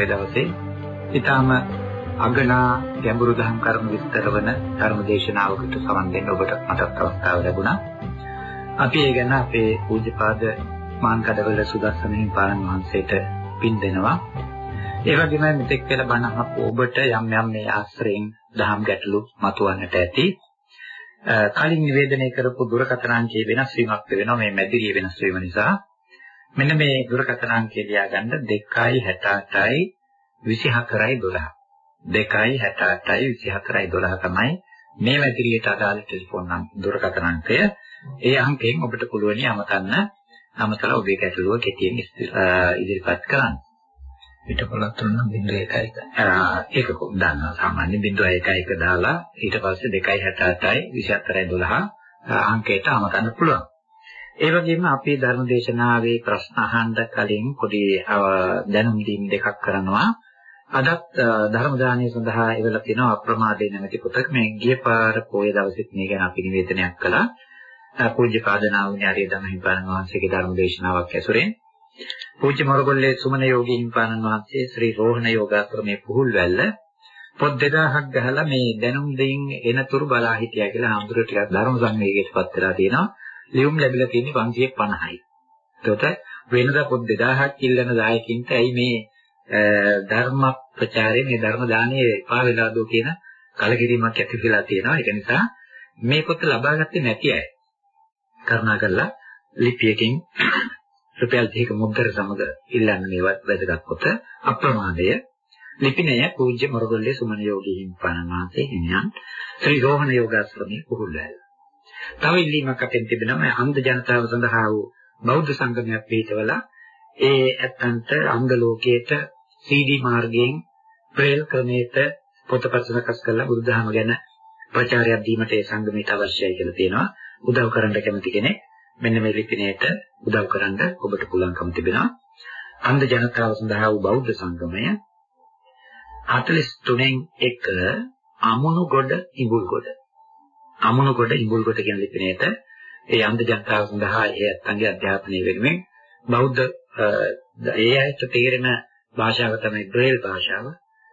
අද මේ කුලපත්‍රසක් පොය දවසේ ඊටාම අගනා ගැඹුරු දහම් කරුණු විස්තර වන ධර්ම දේශනාවකට සමන් දෙන්න ඔබට මටත් අවස්ථාව ලැබුණා. අපි ඒ ගැන අපේ පූජ්‍යපාද මාන්කඩවල සුදස්සන හිමිපාණන් වහන්සේට පින් දෙනවා. ඒ වගේම මෙතෙක් පෙර බණ අහපු ඔබට යම් යම් මේ ආශ්‍රයෙන් දහම් ගැටලු මතුවන්නට ඇති. කලින් නිවේදනය කරපු දුරකථන අංකයේ වෙනස් වීමක් වෙනවා මේ මැදිරිය වෙනස් වීම නිසා. මෙන්න මේ දුරකථන අංකය ලියාගන්න 268යි 24යි 12. 268යි 24යි 12 තමයි මේ මැදිරියට අදාළ ටෙලිෆෝන් දුරකථන අංකය. ඒ අංකයෙන් ඔබට පුළුවන් යමතන්න අමතලා ඔබේ ගැටලුව කෙටියෙන් ඉදිරිපත් කරන්න. පිටපොලක් තුන 0.1යි. ඒක දන්නවා සාමාන්‍ය 0.1 දාලා ඊට පස්සේ 2.68යි 24යි 12 අංකයට අමතන්න පුළුවන්. ඒ වගේම අපේ ධර්ම දේශනාවේ ප්‍රශ්න අහන්න කලින් පොඩි දැනුම් දීම් දෙකක් කරනවා. අදත් ධර්ම දානය සඳහා එවලා තියෙනවා අප්‍රමාදේ නැමැති පොතක්. මේ ගිය පාර පොයේ දවසෙත් මේ ගැන අපි නිවේදනයක් කළා. පූජ්‍ය පාදනාවුනි ආර්ය ධම්මහිපාණන් වහන්සේගේ ධර්ම දේශනාවක් ඇසුරෙන් පූජ්‍ය මොරගොල්ලේ සුමන යෝගීන්පාණන් වහන්සේ ශ්‍රී රෝහණ යෝගාශ්‍රමයේ පුහුල්වැල්ල පොත් 2000ක් ගහලා මේ දැනුම් දෙයින් එනතුරු බලා හිටියා කියලා හඳුර ටිකක් ධර්ම සංවේගයටපත් වෙලා තියෙනවා. ලියුම් ලැබිලා තියෙන්නේ 550යි. එතකොට වෙනදා පොත් 2000ක් ඉල්ලන දායකින්ට ඇයි මේ ධර්ම ප්‍රචාරයේ මේ ධර්ම දානයේ එපා වෙලාද කියන කලකිරීමක් ඇති වෙලා තියෙනවා. ඒක නිසා මේ පොත ලබා ගත්තේ නැති අය කරුණාකරලා ලිපියකින් රුපියල් 30ක මුද්දර සමග ඉල්ලන්න මේවත් වැදගත් කොට අප්‍රමාදය ලිපිනය පූජ්‍ය මොරගොල්ලේ සුමන යෝගී හිමිපාණන් වහන්සේ හිමියන් ශ්‍රී රෝහණ යෝගාශ්‍රමයේ පුහුල්වැල්. තව ඉල්ලීමක් අපෙන් තිබෙනවා අන්ධ ජනතාව සඳහා වූ බෞද්ධ සංගමයක් පිටවලා ඒ ඇත්තන්ට අන්ධ ලෝකයට CD මාර්ගයෙන් ප්‍රේල් ක්‍රමයට පොතපත සකස් කරලා බුදුදහම ගැන ප්‍රචාරයක් දීමට ඒ සංගමයට අවශ්‍යයි කියලා තියෙනවා. උදව් කරන්න කැමති කෙනෙක් මෙන්න මේ ලිපිනයට උදව් කරන්න ඔබට පුළුවන්කම තිබෙනවා. අන්ධ ජනතාව සඳහා වූ බෞද්ධ සංගමය 43න් 1 අමුණුගොඩ ඉඹුල්ගොඩ. අමුණුගොඩ ඉඹුල්ගොඩ කියන ලිපිනයට ඒ අන්ධ ජනතාව සඳහා ඒ අත්ංගේ අධ්‍යාපනය වෙනුවෙන් බෞද්ධ ඒ අයට තේරෙන භාෂාව තමයි බ්‍රේල් භාෂාව.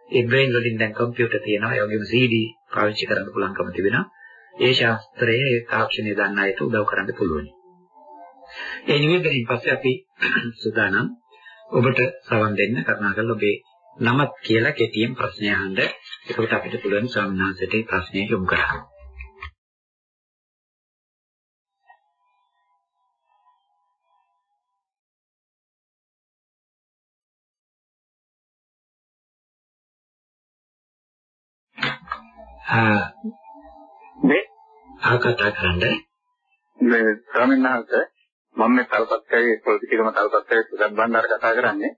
ඒ බ්‍රේල් වලින් දැන් කම්පියුටර් තියෙනවා. ඒ වගේම CD පාවිච්චි කරන්න පුළුවන්කම තිබෙනවා. ඒ ශාස්ත්‍රයේ ඒ තාක්ෂණය දන්න අයට උදව් කරන්න පුළුවන්. ඒ නිවේදනයෙන් පස්සේ අපි සූදානම් ඔබට සවන් දෙන්න කරුණාකරලා ඔබේ නමත් කියලා කෙටියෙන් ප්‍රශ්නය අහන්න. එතකොට අපිට පුළුවන් ස්වාමීන් වහන්සේට ප්‍රශ්නය යොමු කරන්න. මේ ආ කතා කරන්නේ මේ ස්වාමීන් වහන්සේ මම මේ තල්පත්කයේ පොලිටිකම සුගත් බණ්ඩාර කතා කරන්නේ.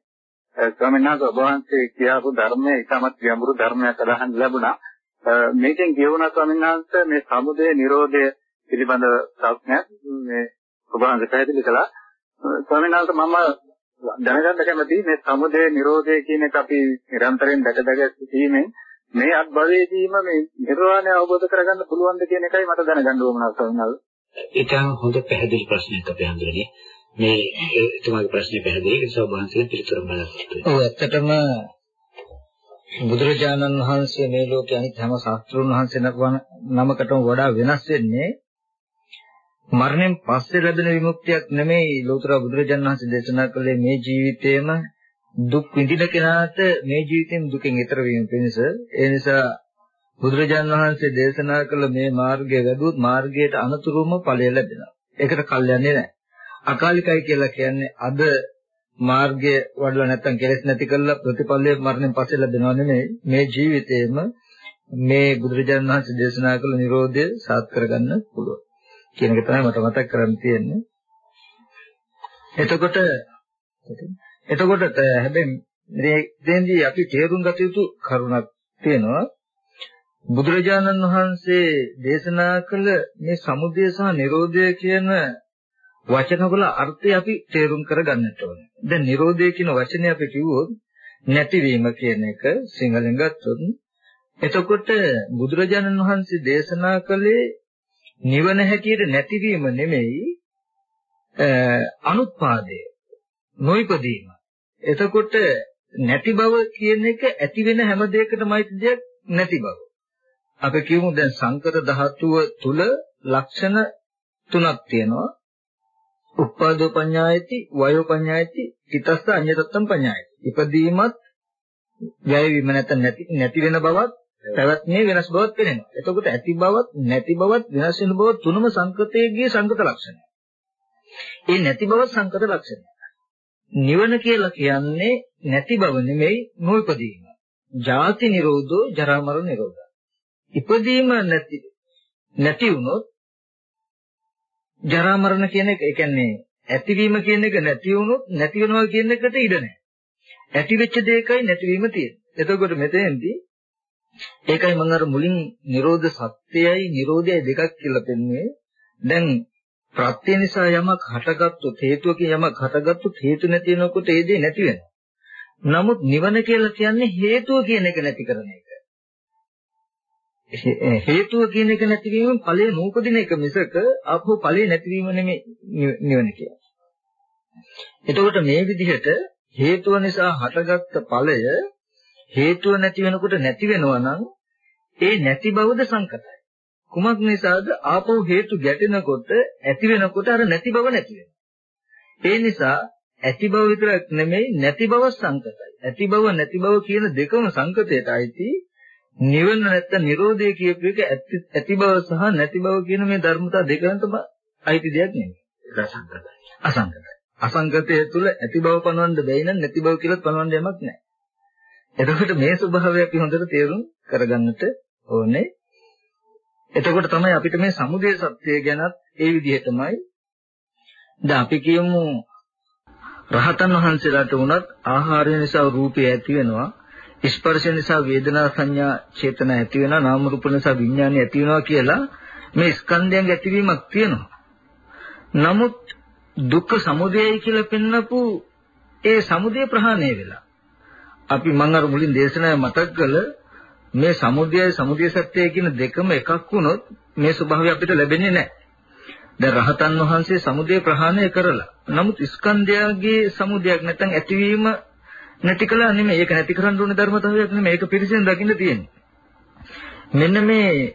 ස්වාමීන් වහන්සේ ඔබ වහන්සේ කියාපු ධර්මයේ ඉතාමත් ගැඹුරු ධර්මයක් අදහන් ලැබුණා. මේකෙන් කියවුණා ස්වාමීන් වහන්සේ මේ සමුදය නිරෝධය පිළිබඳ ප්‍රශ්නයක් මේ ඔබ වහන්සේ පැහැදිලි කළා. ස්වාමීන් වහන්සේ මම දැනගන්න කැමතියි මේ සමුදය නිරෝධය කියන එක අපි නිරන්තරයෙන් දැක දැක සිටීමෙන් මේ අත්භවයේදීම මේ නිර්වාණය අවබෝධ කරගන්න පුළුවන්ද කියන එකයි මට දැනගන්න ඕන වහන්සේ. ඊටම හොඳ පැහැදිලි ප්‍රශ්නයක් අපේ හඳුනන්නේ. මේ එතුමාගේ ප්‍රශ්නේ පැහැදිලි ඒ නිසා වහන්සේ පිළිතුරු බලන්න. ඔව් ඇත්තටම බුදුරජාණන් වහන්සේ මේ ලෝකයේ අනිත් හැම ශාස්ත්‍රුන් වහන්සේ නමකටම වඩා වෙනස් වෙන්නේ මරණයෙන් පස්සේ ලැබෙන විමුක්තියක් නෙමෙයි ලෝතර බුදුරජාණන් වහන්සේ දේශනා කළේ මේ ජීවිතේම දුක් විඳින කෙනාට මේ ජීවිතෙන් දුකෙන් ඈතර වීම පිණිස ඒ නිසා බුදුරජාන් වහන්සේ දේශනා කළ මේ මාර්ගය වැදුවොත් මාර්ගයට අනතුරුම ඵලය ලැබෙනවා. ඒකට කල් යන්නේ නැහැ. අකාලිකයි කියලා කියන්නේ අද මාර්ගය වඩලා නැත්තම් කෙලෙස් නැති කරලා ප්‍රතිඵලය මරණයෙන් පස්සේ ලැබෙනව නෙමෙයි. මේ ජීවිතේම මේ බුදුරජාන් වහන්සේ දේශනා කළ Nirodha සාත් කරගන්න පුළුවන්. කියන එක තමයි මට මතක් කරන්න තියෙන්නේ. එතකොට එතකොට හැබැයි මේ දෙන්දී අපි තේරුම් ගත යුතු කරුණක් තියෙනවා. බුදුරජාණන් වහන්සේ දේශනා කළ මේ සමුදය සහ නිරෝධය කියන වචනවල අර්ථය අපි තේරුම් කරගන්නට ඕනේ. දැන් නිරෝධය කියන වචනේ අපි කිව්වොත් නැතිවීම කියන එක සිංහලෙන් ගත්තොත් එතකොට බුදුරජාණන් වහන්සේ දේශනා කළේ නිවන හැටියට නැතිවීම නෙමෙයි අනුත්පාදය නොයිපදීම එතකොට නැති බව කියන එක ඇති වෙන හැම දෙයකටමයි දෙයක් නැති බව. අපි කියමු දැන් සංකත ධාතුව තුල ලක්ෂණ තුනක් තියෙනවා. උප්පාදෝ පඤ්ඤායති, වයෝ පඤ්ඤායති, චිතස්ස අඤ්ඤතත්තම් පඤ්ඤායති. ඉපදීමත් වැය වීම නැත්නම් නැති නැති වෙන බවත් පැවැත්මේ වෙනස් බවත් පෙනෙනවා. එතකොට ඇති බවත් නැති බවත් වෙනස් වෙන බව තුනම සංකතයේගේ සංකත ලක්ෂණය. ඒ නැති බව සංකත ලක්ෂණය. නිවන කියලා කියන්නේ නැති බව නෙමෙයි නොඉපදීම. ජාති නිරෝධෝ ජරා මරණ නිරෝධය. ඉපදීම නැති නැති වුණොත් ජරා මරණ කියන එක ඒ කියන්නේ ඇතිවීම කියන එක නැති වුණොත් නැති වෙනවා කියන එකට ඉඩ නැහැ. ඇති වෙච්ච දෙයකයි නැතිවීම තියෙන්නේ. එතකොට මෙතෙන්දී ඒකයි මම අර මුලින් Nirodha සත්‍යයයි Nirodhayයි දෙකක් කියලා පෙන්වුවේ. දැන් ප්‍රත්‍ය නිසා යමක් හටගත්තොත් හේතුවකින් යමක් හටගත්තොත් හේතු නැති වෙනකොට ඒ දේ නැති වෙනවා. නමුත් නිවන කියලා කියන්නේ හේතුව කියන එක නැති කරන එක. හේතුව කියන එක නැතිවීම ඵලය නූපදින එක මිසක ආපහු ඵලය නැතිවීම නෙමෙයි නිවන කියන්නේ. එතකොට මේ විදිහට හේතුව නිසා හටගත්ත ඵලය හේතුව නැති වෙනකොට නැති වෙනවා නම් ඒ නැති බවද සංකතයි. කුමක් නිසාද ආපහු හේතු ගැටෙනකොට ඇති වෙනකොට අර නැති බව නැති වෙනවා. ඒ නිසා ඇති බව විතරක් නෙමෙයි නැති බව සංකතයි. ඇති බව නැති බව කියන දෙකම සංකතයට අයිති. නිවන නැත්නම් Nirodhe කියපු එක ඇති බව සහ නැති බව කියන මේ ධර්මතා දෙකකට අයිති දෙයක් නෙමෙයි. ඒක අසංකතයි. අසංකතයි. තුළ ඇති බව පනවන්න බැයි නම් නැති බව කියලාත් පනවන්න යමක් නැහැ. එතකොට මේ ස්වභාවය අපි හොඳට තේරුම් කරගන්නට ඕනේ. එතකොට තමයි අපිට මේ සමුදය සත්‍යය ගැනත් ඒ විදිහටමයි. දැන් අපි කියමු රහතන් වහන්සේලාට වුණත් ආහාරය නිසා රූපය ඇති වෙනවා. ස්පර්ශ නිසා වේදනා සංඥා චේතනා ඇති වෙනවා. නාම රූප නිසා විඥානය ඇති වෙනවා කියලා මේ ස්කන්ධයන්ගේ ඇතිවීමක් තියෙනවා. නමුත් දුක්ඛ සමුදයයි කියලා පෙන්නපු ඒ සමුදය ප්‍රහාණය වෙලා අපි මම අර මුලින් දේශනාවේ මතක් කළ මේ සමුදයයි සමුදය සත්‍යය කියන දෙකම එකක් වුණොත් මේ ස්වභාවය අපිට ලැබෙන්නේ නැහැ. දැන් රහතන් වහන්සේ සමුදය ප්‍රහාණය කරලා. නමුත් ස්කන්ධයගේ සමුදයක් නැත්නම් ඇතිවීම නැති කළා නෙමෙයි. ඒක නැති කරන්න ඕනේ ධර්මතාවයක් නෙමෙයි. ඒක පිරිසිදු දකින්න තියෙන්නේ. මෙන්න මේ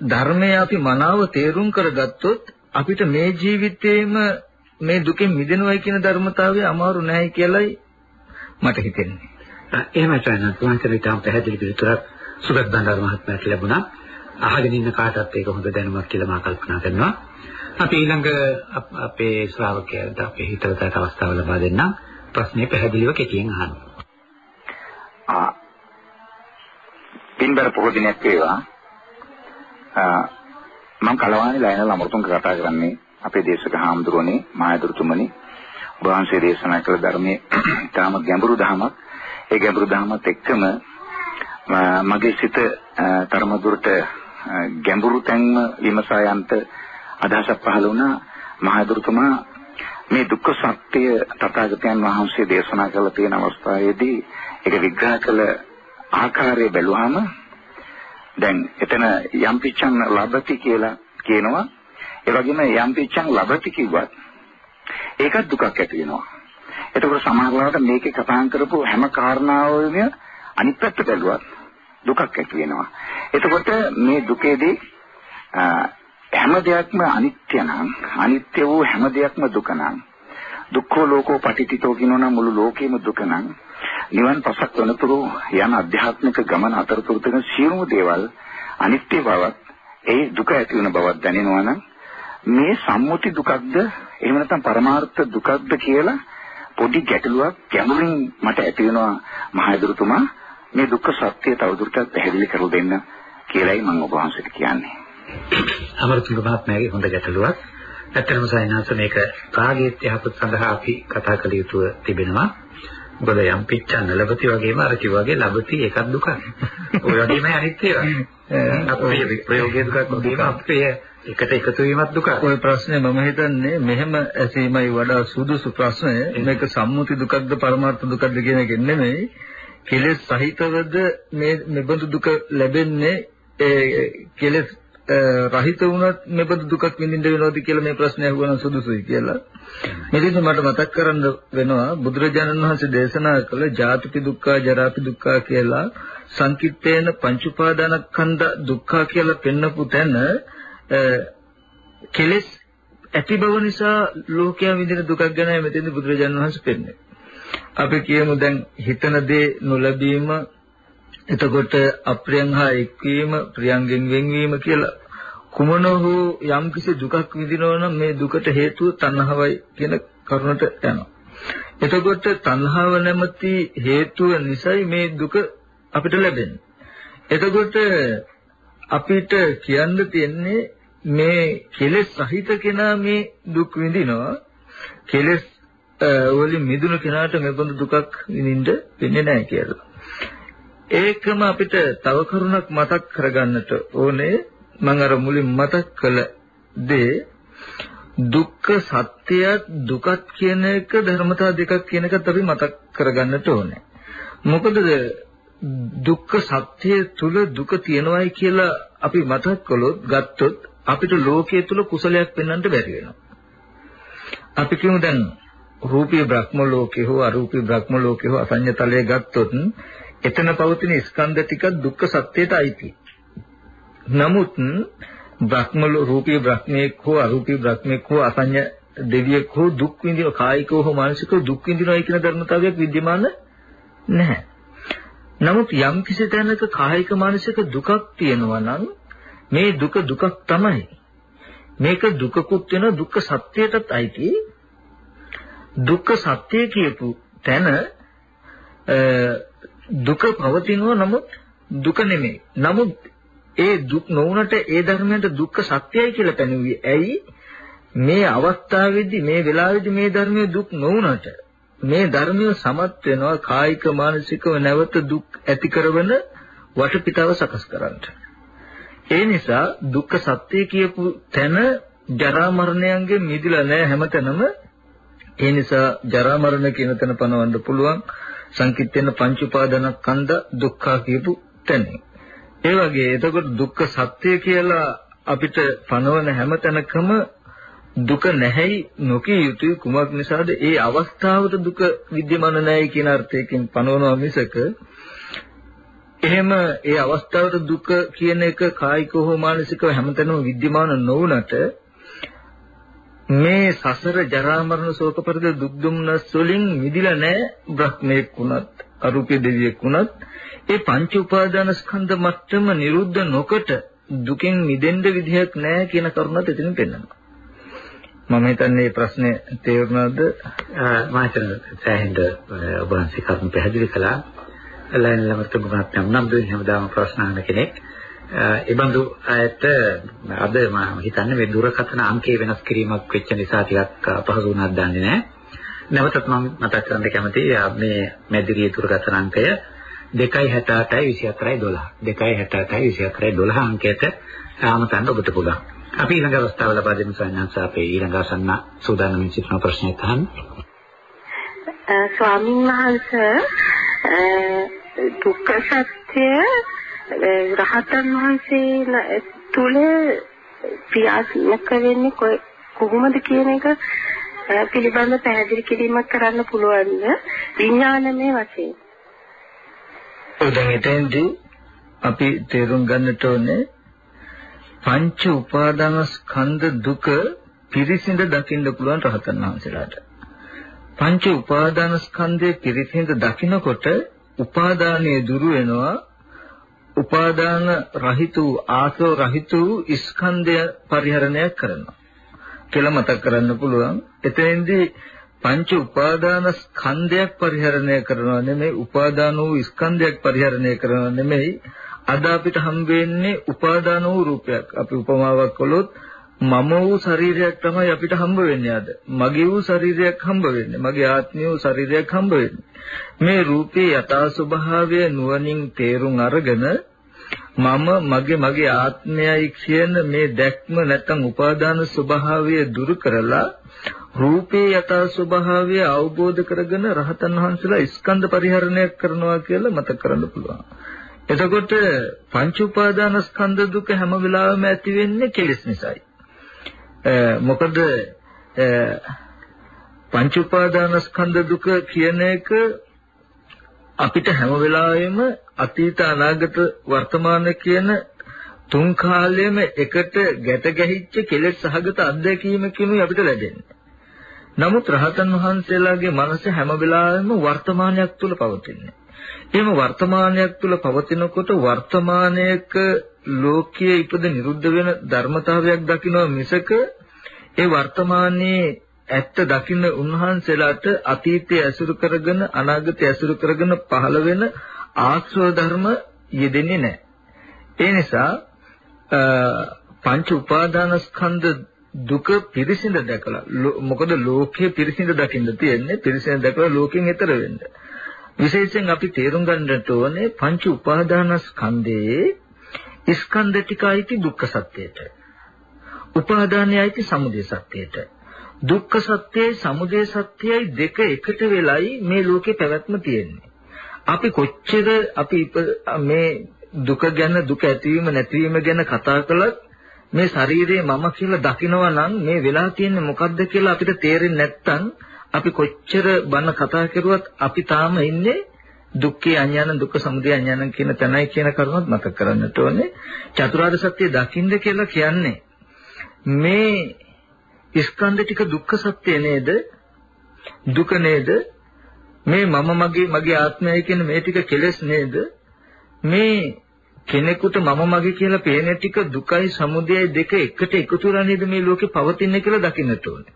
ධර්මය අපි මනාව තේරුම් කරගත්තොත් අපිට මේ ජීවිතේම මේ දුකෙන් මිදෙනවයි කියන ධර්මතාවය අමාරු නැහැ කියලයි මට හිතෙන්නේ. එහෙමයි සයන්ස් වහන්සේට තාම පැහැදිලි පිළිතුරක් සුගත් බණ්ඩාර මහත්මයාට ලැබුණා. අහගෙන ඉන්න කාටත් ඒක හොඳ දැනුමක් කියලා මා කල්පනා කරනවා. අපි ඊළඟ අපේ ශ්‍රාවකයන්ට අපේ හිතවතට අවස්ථාව ලබා දෙන්නම්. ප්‍රශ්නේ පැහැදිලිව කෙටියෙන් අහන්න. ආ පින්බර පොහොය දිනක් වේවා. ආ මම කලවාණි ලයනල් අමරතුංග කතා කරන්නේ අපේ දේශක හාමුදුරනේ මායදුරුතුමනි වහන්සේ දේශනා කළ ධර්මයේ තාම ගැඹුරු ධමයක් ඒ ගැඹුරු ධර්මත් එක්කම මගේ සිත තරම දුරට ගැඹුරු තැන්ම විමසා යන්ට අදහසක් පහළ වුණා. මහදුරුතුමා මේ දුක්ඛ සත්‍ය තථාගතයන් වහන්සේ දේශනා කළ තියෙන අවස්ථාවේදී ඒක විග්‍රහ කළ ආකාරය බැලුවාම දැන් එතන යම් පිච්ඡන් ලබති කියලා කියනවා. ඒ වගේම යම් පිච්ඡන් ලබති කිව්වත් ඒකත් දුකක් ඇති වෙනවා. එතකොට සමහරවිට මේකේ කතාන් කරපු හැම කාරණාවෙම අනිත් පැත්ත බැලුවත් දුකක් ඇති වෙනවා. එතකොට මේ දුකේදී හැම දෙයක්ම අනිත්‍ය නම් අනිත්‍ය වූ හැම දෙයක්ම දුක නම් දුක්ඛෝ ලෝකෝ පටිතිතෝ කියනවනම් මුළු ලෝකෙම දුක නම් නිවන් පසක් වනතුරු යන අධ්‍යාත්මික ගමන අතරතුර තියෙන සියලුම දේවල් අනිත්‍ය බවත් ඒ දුක ඇති වෙන බවක් දැනෙනවා නම් මේ සම්මුති දුකක්ද එහෙම නැත්නම් පරමාර්ථ දුකක්ද කියලා පොඩි ගැටලුවක් ගැඹුරින් මට ඇති වෙනවා මහදුරුතුමා මේ දුක්ඛ සත්‍ය තවදුරටත් පැහැදිලි කරලා දෙන්න කියලායි මම ඔබ වහන්සේට කියන්නේ. අමරතුංග මහත්මයාගේ හොඳ ගැටලුවක්. ඇත්තටම සයනාස මේක කාගේත් යහපත් සඳහා අපි කතා කළ යුතුව තිබෙනවා. මොකද යම් පිච්චන් ලැබති වගේම අර කිව්වාගේ ලැබති එකක් දුකක්. ඔය වගේම අනිත් ඒවා. අපේ ප්‍රයෝගයේ දුකක් වගේම අපේ එකට එකතු වීමත් දුක. ওই ප්‍රශ්නේ මම හිතන්නේ මෙහෙම ඇසීමයි වඩා සුදුසු ප්‍රශ්නය. මේක සම්මුති දුකක්ද පරමාර්ථ දුකක්ද කියන එක නෙමෙයි. කෙලෙස් සහිතවද මේ මෙබඳු දුක ලැබෙන්නේ ඒ කෙලෙස් රහිත වුණත් මෙබඳු දුකක් විඳින්න වෙනවද කියලා මේ ප්‍රශ්නේ අහුවන සුදුසුයි කියලා. මෙතන මට මතක් කරන්න වෙනවා බුදුරජාණන් වහන්සේ දේශනා කළ ජාතිපි දුක්ඛ ජරාපි දුක්ඛ කියලා සංකිට්ඨේන පංච උපාදානස්කන්ධ දුක්ඛ කියලා පෙන්නපු තැන කෙලෙස් ඇති බව නිසා ලෝකයා විඳින දුකක් ගැන මෙතෙන්ද බුදුරජාණන් වහන්සේ පෙන්නේ. අපි කියමු දැන් හිතන දේ නොලැබීම එතකොට අප්‍රියං හා එක්වීම ප්‍රියංගෙන් වෙන්වීම කියලා කුමන හෝ යම්කිසි දුකක් විඳිනවා නම් මේ දුකට හේතුව තණ්හාවයි කියන කරුණට යනවා. එතකොට තණ්හාව නැමැති හේතුව නිසායි මේ දුක අපිට ලැබෙන්නේ. එතකොට අපිට කියන්න තියෙන්නේ මේ කෙලෙස් සහිත කෙනා මේ දුක් විඳිනවා. කෙලෙස් වලින් මිදුණු කෙනාට මෙබඳු දුකක් විඳින්න වෙන්නේ නැහැ කියලා. ඒකම අපිට තව කරුණක් මතක් කරගන්නට ඕනේ මම අර මුලින් මතක් කළ දේ දුක්ඛ සත්‍යයත් දුකත් කියන එක ධර්මතා දෙකක් කියන එකත් අපි මතක් කරගන්නට ඕනේ. මොකද දුක්ඛ සත්‍ය තුල දුක තියෙනවායි කියලා අපි මතක් කළොත් ගත්තොත් අපිට ලෝකයේ තුල කුසලයක් පෙන්වන්න බැරි වෙනවා. අපි කියමු දැන් රූපී බ්‍රහ්ම ලෝකේ හෝ අරූපී බ්‍රහ්ම ලෝකේ හෝ අසඤ්ඤතලයේ ගත්තොත් එතන පවතින ස්කන්ධ ටික දුක්ඛ සත්‍යයට අයිති. නමුත් බ්‍රහ්ම රූපී බ්‍රහ්මේක හෝ අරූපී බ්‍රහ්මේක හෝ අසඤ්ඤ දෙවියෙක් හෝ දුක් විඳින කායිකව හෝ මානසිකව දුක් විඳිනවයි කියන ධර්මතාවයක් विद्यमान නැහැ. නමුත් යම් කිසි තැනක කායික මානසික දුකක් තියෙනවා නම් මේ දුක දුකක් තමයි. මේක දුකකුත් වෙන දුක්ඛ සත්‍යයටත් අයිති. දුක්ඛ සත්‍ය කියපු තැන දුක පවතිනවා නමුත් දුක නෙමෙයි. නමුත් ඒ දුක් නොවුනට ඒ ධර්මයට දුක්ඛ සත්‍යයි කියලා පැනුවේ. ඇයි? මේ අවස්ථාවේදී මේ වෙලාවේදී මේ ධර්මයේ දුක් නොවුනට මේ ධර්මය සමත් වෙනවා කායික මානසිකව නැවත දුක් ඇති කරන වටපිටාව සකස් කරන්නට. ඒ නිසා දුක්ඛ සත්‍ය කියපු තැන ජරා මරණයන්ගෙන් මිදිලා නැහැ හැමතැනම. ඒ නිසා ජරා මරණ කියන තැන පනවන්න පුළුවන්. සංකිට්ඨේන පංච උපාදානස්කන්ධ දුක්ඛ කියපු තැන. ඒ වගේ එතකොට දුක්ඛ සත්‍ය කියලා අපිට පනවන හැම තැනකම දුක නැහැයි නොකිය යුතුයි කුමක් නිසාද ඒ අවස්ථාවට දුක विद्यमान නැහැයි කියන අර්ථයකින් පනවනවා මිසක එහෙම ඒ අවස්ථාවට දුක කියන එක කායිකව හෝ මානසිකව හැමතැනම विद्यमान නොවුනට මේ සසර ජරා මරණ ශෝක පරිද දුක් දුම්නස් වලින් මිදිලා නැහැ. බ්‍රහ්මෙක් වුණත් අරූපී දෙවියෙක් වුණත් ඒ පංච උපාදාන ස්කන්ධ මට්ටම නිරුද්ධ නොකොට දුකෙන් මිදෙන්න විදිහක් නැහැ කියන කරුණත් එතනින් පෙන්වනවා. මම හිතන්නේ මේ ප්‍රශ්නේ තේරුණාද? මම හිතන සෑහෙන්න ඔබ වහන්සේ කරුණු පැහැදිලි කළා. ලයින් ළමට ගුණත් නම් දුන්නේ හැමදාම ප්‍රශ්න අහන කෙනෙක්. ඒ බඳු අයට අද මම හිතන්නේ මේ දුරකථන අංකයේ වෙනස් කිරීමක් වෙච්ච නිසා ටිකක් අපහසු වුණාද දන්නේ නැහැ. නැවතත් මම මතක් කරන්න කැමතියි මේ මැදිරියේ දුරකථන අංකය 268යි 24යි 12. 268යි 24යි 12 අංකයට ආමතන්න ඔබට පුළුවන්. අපි ඊළඟ අවස්ථාව ලබා දෙමු සංඥාංශ අපේ ඊළඟ අසන්න සූදානම් සිටින ප්‍රශ්නයක් අහන්න. ස්වාමීන් වහන්සේ දුක්ඛ සත්‍ය රහතන් වහන්සේ තුල ක්‍රියාත්මක වෙන්නේ? කොහොමද කියන එක පිළිබඳව පැහැදිලි කිරීමක් කරන්න පුළුවන්ද? විඥානමය වශයෙන්. දැන් එතෙන්දී අපි තේරුම් ගන්නට ඕනේ පංච උපාදානස්කන්ධ දුක පිරිසිඳ දකින්න පුළුවන් රහතන් වහන්සේලාට. පංච උපාදානස්කන්ධයේ පිරිසිඳ දකිනකොට උපාදානයේ දුරු වෙනවා උපාදාන රහිත වූ ආසව රහිත වූ ස්කන්ධය පරිහරණය කරනවා කියලා මතක් කරන්න පුළුවන්. එතෙන්දී පංච උපාදාන ස්කන්ධයක් පරිහරණය කරනවා නෙමෙයි උපාදාන වූ ස්කන්ධයක් පරිහරණය කරනවා නෙමෙයි අද අපිට හම් වෙන්නේ උපාදාන වූ රූපයක්. අපි උපමාවක් කළොත් මම වූ ශරීරයක් තමයි අපිට හම්බ වෙන්නේ අද. මගේ වූ ශරීරයක් හම්බ වෙන්නේ. මගේ ආත්මය වූ ශරීරයක් හම්බ වෙන්නේ. මේ රූපේ යථා ස්වභාවය නුවණින් තේරුම් අරගෙන මම මගේ මගේ ආත්මයයි කියන මේ දැක්ම නැත්නම් උපාදාන ස්වභාවය දුරු කරලා රූපේ යථා ස්වභාවය අවබෝධ කරගෙන රහතන් වහන්සේලා ස්කන්ධ පරිහරණය කරනවා කියලා මතක කරන්න පුළුවන්. එතකොට පංච උපාදානස්කන්ධ දුක හැම වෙලාවෙම ඇති වෙන්නේ කෙලෙස් නිසායි. මොකද පංච උපාදානස්කන්ධ දුක කියන එක අපිට හැම වෙලාවෙම අතීත අනාගත වර්තමාන කියන තුන් කාලෙම එකට ගැට ගැහිච්ච කෙලෙස් සහගත අත්දැකීමකිනුයි අපිට ලැබෙන්නේ. නමුත් රහතන් වහන්සේලාගේ මනස හැම වෙලාවෙම වර්තමානයක් තුල පවතින්නේ. එහෙම වර්තමානයක් තුල පවතිනකොට වර්තමානයක ලෝකයේ ඉපද නිරුද්ධ වෙන ධර්මතාවයක් දකින්න මිසක ඒ වර්තමානයේ ඇත්ත දකින්න උන්වහන්සේලාට අතීතය ඇසුරු කරගෙන අනාගතය ඇසුරු කරගෙන පහළ වෙන ආශ්‍රව ධර්ම යෙදෙන්නේ නැහැ. ඒ නිසා පංච උපාදානස්කන්ධ දුක පිරිසිඳ දැකලා මොකද ලෝකයේ පිරිසිඳ දකින්න තියෙන්නේ පිරිසිඳ දැකලා ලෝකෙන් එතර වෙන්න. විශේෂයෙන් අපි තේරුම් ගන්නට ඕනේ පංච උපාදානස්කන්ධයේ ස්කන්ධ ටිකයිති දුක්ඛ සත්‍යයට. උපාදානයයිති සමුදය සත්‍යයට. දුක්ඛ සත්‍යයයි සමුදය සත්‍යයයි දෙක එකට වෙලයි මේ ලෝකේ පැවැත්ම තියෙන්නේ. අපි කොච්චර අපි මේ දුක ගැන දුක ඇතිවීම නැතිවීම ගැන කතා කළත් මේ ශරීරයේ මම කියලා දකිනවා නම් මේ වෙලා තියෙන්නේ මොකද්ද කියලා අපිට තේරෙන්නේ නැත්නම් අපි කොච්චර බන කතා කරුවත් අපි තාම ඉන්නේ දුක්ඛේ අඥාන දුක්ඛ සමුදය අඥාන කියන තැනයි කියන කරුණත් මතක කරගන්නට ඕනේ. චතුරාර්ය සත්‍ය දකින්න කියලා කියන්නේ මේ ස්කන්ධ ටික දුක්ඛ සත්‍ය නේද? දුක නේද? මේ මම මගේ මගේ ආත්මය කියන මේ ටික කෙලෙස් නේද? මේ කෙනෙකුට මම මගේ කියලා පේන ටික දුකයි සමුදයයි දෙක එකට එකතු වෙලා නේද මේ ලෝකේ පවතින්නේ කියලා දකින්නට ඕනේ.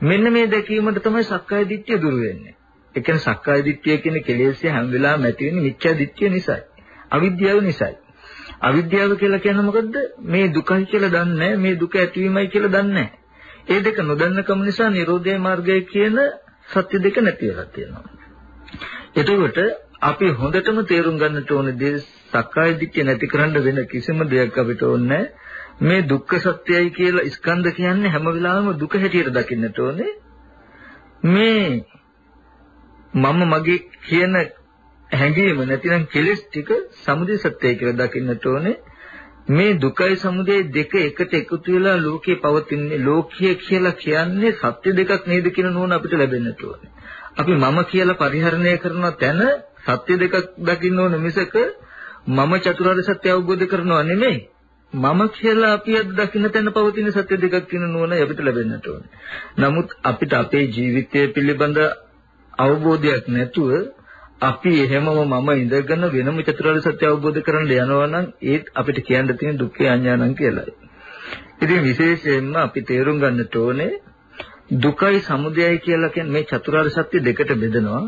මෙන්න මේ දැකීමට තමයි සක්කාය දිට්ඨිය දුර වෙන්නේ. ඒ කියන්නේ සක්කාය දිට්ඨිය කියන කෙලෙස්ය හැම වෙලාවෙම ඇති වෙන්නේ මිච්ඡා දිට්ඨිය නිසායි. අවිද්‍යාව නිසායි. අවිද්‍යාව කියලා කියන්නේ මොකද්ද? මේ දුකයි කියලා දන්නේ මේ දුක ඇතිවීමයි කියලා දන්නේ ඒ දෙක නොදන්නකම නිසා Nirodha මාර්ගය කියන සත්‍ය දෙක නැති වෙලා තියෙනවා. එතකොට අපි හොඳටම තේරුම් ගන්නට ඕනේ දේ සක්කාය දිට්ඨිය නැති කරන්න වෙන කිසිම දෙයක් අපිට ඕනේ මේ දුක්ඛ සත්‍යයි කියලා ස්කන්ධ කියන්නේ හැම වෙලාවෙම දුක හැටියට දකින්නට ඕනේ. මේ මම මගේ කියන හැඟීම නැතිනම් කෙලෙස් ටික සමුදය සත්‍යයි කියලා දකින්නට ඕනේ. මේ දුකයි සමුදය දෙක එකට එකතු වෙලා ලෝකේ පවතින්නේ ලෝකය කියලා කියන්නේ සත්‍ය දෙකක් නේද කියන නුවණ අපිට ලැබෙන්නට ඕනේ. අපි මම කියලා පරිහරණය කරන තැන සත්‍ය දෙකක් දකින්න ඕන මිසක මම චතුරාර්ය සත්‍ය අවබෝධ කරනවා නෙමෙයි. මම කියලා අපි අද දකින්න තැන පවතින සත්‍ය දෙකක් කියන නුවණ අපිට ලැබෙන්නට ඕනේ. නමුත් අපිට අපේ ජීවිතය පිළිබඳ අවබෝධයක් නැතුව අපි එහෙමම මම ඉඳගෙන වෙනම චතුරාර්ය සත්‍ය අවබෝධ කරන්න යනවා නම් ඒත් අපිට කියන්න තියෙන දුක්ඛ අඥානං කියලායි. ඉතින් විශේෂයෙන්ම අපි තේරුම් ගන්නට ඕනේ දුකයි සමුදයයි කියලා කියන්නේ මේ චතුරාර්ය සත්‍ය දෙකට බෙදෙනවා.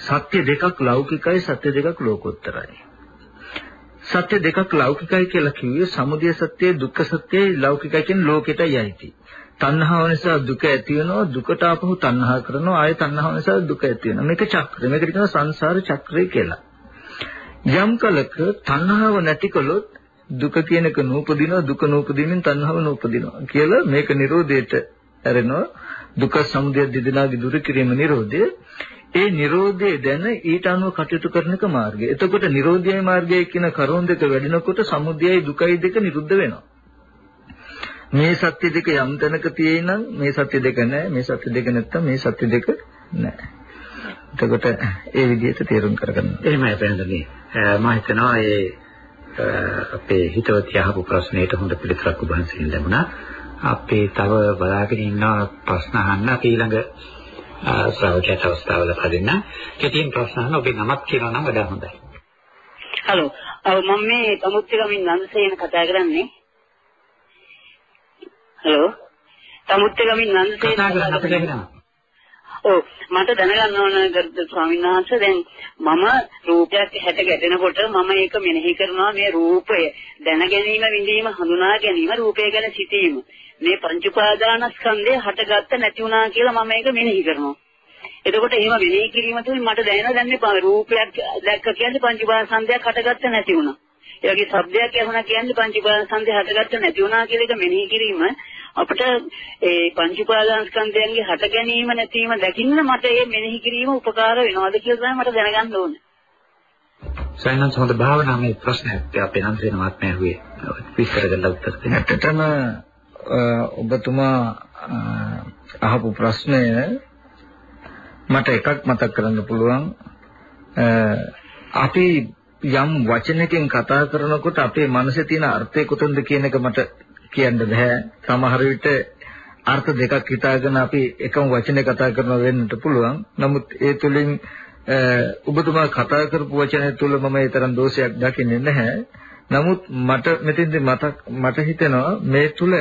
සත්‍ය දෙකක් ලෞකිකයි සත්‍ය දෙකක් ලෝකෝත්තරයි. සත්‍ය දෙකක් ලෞකිකයි කියලා කිව්වේ සමුදය සත්‍යය දුක්ඛ සත්‍යය ලෞකිකයි කියන ලෝකෙටයි යයිති. තණ්හාව නිසා දුක ඇති වෙනවා දුකට ආපහු තණ්හා කරනවා ආය තණ්හාව නිසා දුක ඇති වෙනවා. මේක චක්‍රය. මේකට කියනවා සංසාර චක්‍රය කියලා. යම් කලක තණ්හාව නැති කළොත් දුක කියන එක නූපදිනවා දුක නූපදිනින් තණ්හාව නූපදිනවා කියලා මේක Nirodheට ඇරෙනවා දුක සමුදය දෙදෙනාගේ දුරු කිරීම Nirodhe ඒ Nirodhe දැන ඊට අනුව කටයුතු කරන එක මාර්ගය. එතකොට Nirodhayai මාර්ගය කියන කරුණ දෙක වැඩිනකොට සමුදයයි දුකයි දෙක නිරුද්ධ වෙනවා. මේ සත්‍ය දෙක යම් තැනක තියෙයි නම් මේ සත්‍ය දෙක නැහැ. මේ සත්‍ය දෙක නැත්තම් මේ සත්‍ය දෙක නැහැ. එතකොට ඒ විදිහට තේරුම් කරගන්න. එහෙමයි අපෙන්දනේ. මම හිතනවා ඒ අපේ හිතවතිය අහපු ප්‍රශ්නෙට හොඳ පිළිතුරක් ඔබ වහන්සේගෙන් ලැබුණා. අපේ තව බලාගෙන ඉන්න ප්‍රශ්න අහන්න අපි ඊළඟ ශ්‍රාවකයාට අවස්ථාව ලබා දෙන්න. කෙටියෙන් ප්‍රශ්න අහන්න ඔබේ නමක් කියනවා නම් වඩා හොඳයි. හලෝ. ඔව් මම මේ තමුත්තිගමින් නන්දසේන කතා කරන්නේ. හලෝ. කතා කරන්න අපිට එනවා. ඔව් මට දැනගන්න ඕන ගරුතර ස්වාමීන් වහන්සේ දැන් මම රූපයක් හැට ගැටෙනකොට මම ඒක මෙනෙහි කරනවා මේ රූපය දැන ගැනීම විඳීම හඳුනා ගැනීම රූපය ගැන සිතීම මේ පංච උපාදානස්කන්ධය හටගත්ත නැති වුණා කියලා මම ඒක මෙනෙහි කරනවා එතකොට එහෙම මෙනෙහි කිරීම තුළින් මට දැනෙනවා දැන් මේ රූපයක් දැක්ක කියන්නේ පංච උපාදානස්කන්ධයක් හටගත්ත නැති වුණා ඒ වගේ શબ્දයක් ඇහුණා කියන්නේ පංච උපාදානස්කන්ධය හටගත්ත නැති වුණා කියලා එක මෙනෙහි කිරීම අපිට ඒ පංච උපාදානස්කන්ධයන්ගේ හට ගැනීම නැතිවීම දකින්න මට මේ මෙනෙහි කිරීම උපකාර වෙනවද කියලා තමයි මට දැනගන්න ඕනේ. සයන්ස් හොඳ භාවනාවේ ප්‍රශ්නයක් අපේ නන්දේන මහත්මයා හුවේ විස්තර කරලා උත්තර දෙන්න. ඇත්තටම ඔබතුමා අහපු ප්‍රශ්නය මට එකක් මතක් කරන්න පුළුවන් අපි යම් වචනකින් කතා කරනකොට අපේ මනසේ තියෙන අර්ථය කොතනද කියන එක මට කියන්න බෑ. සමහර විට අර්ථ දෙකක් හිතාගෙන අපි එකම වචනේ කතා කරනවා වෙන්නත් පුළුවන්. නමුත් ඒ තුලින් ඔබතුමා කතා කරපු වචනය තුල මම ඒ තරම් දෝෂයක් දකින්නේ නැහැ. නමුත් මට මෙතෙන්දි මතක් මට හිතෙනවා මේ තුල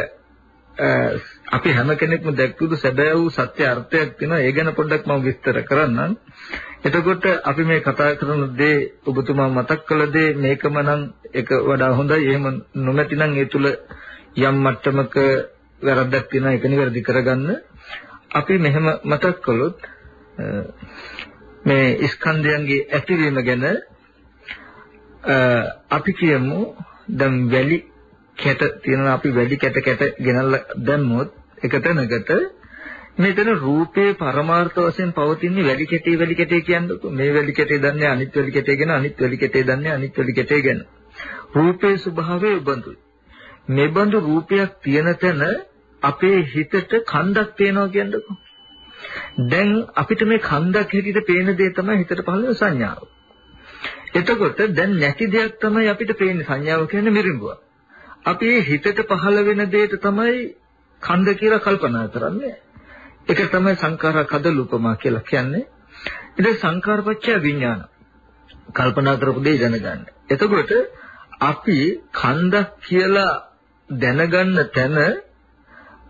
අපි හැම කෙනෙක්ම දැක්කුදු සැබෑ වූ සත්‍ය අර්ථයක් තියෙනවා. ඒ ගැන පොඩ්ඩක් මම විස්තර කරන්නම්. එතකොට අපි මේ කතා කරන දේ ඔබතුමා මතක් කළ දේ මේකම නම් එක වඩා හොඳයි. එහෙම නොමැති නම් ඒ තුල යම් මට්ටමක වැරද්දක් තියෙනවා ඒක නිවැරදි කරගන්න. අපි මෙහෙම මතක් කළොත් මේ ස්කන්ධයන්ගේ ඇතිවීම ගැන අපි කියමු දැන් වැලි කැට තියෙනවා. අපි වැලි කැට කැට ගෙනල්ලා දැම්මොත් එක තැනකට මෙතන රූපේ පරමාර්ථ වශයෙන් පවතින්නේ වැලි කැටේ වැලි කැටේ කියන්නේ මේ වැලි කැටේ දන්නේ අනිත් වැලි කැටේ ගැන අනිත් වැලි කැටේ දන්නේ අනිත් වැලි කැටේ ගැන. රූපේ ස්වභාවය බඳුයි මේ බඳු රූපයක් තියෙන තැන අපේ හිතට කන්දක් පේනවා කියන්නකො. දැන් අපිට මේ කන්දක් හැටියට පේන දේ තමයි හිතට පහළ වෙන සංඥාව. එතකොට දැන් නැති දෙයක් තමයි අපිට පේන්නේ. සංඥාව කියන්නේ මිරිඟුව අපි හිතට පහළ වෙන දෙයට තමයි කන්ද කියලා කල්පනා කරන්නේ. ඒක තමයි සංඛාර කදලූපමා කියලා කියන්නේ. ඉතින් සංඛාරපච්චය විඥාන. කල්පනා කරපු දේ දැනගන්න. එතකොට අපි කන්දක් කියලා දැනගන්න තැන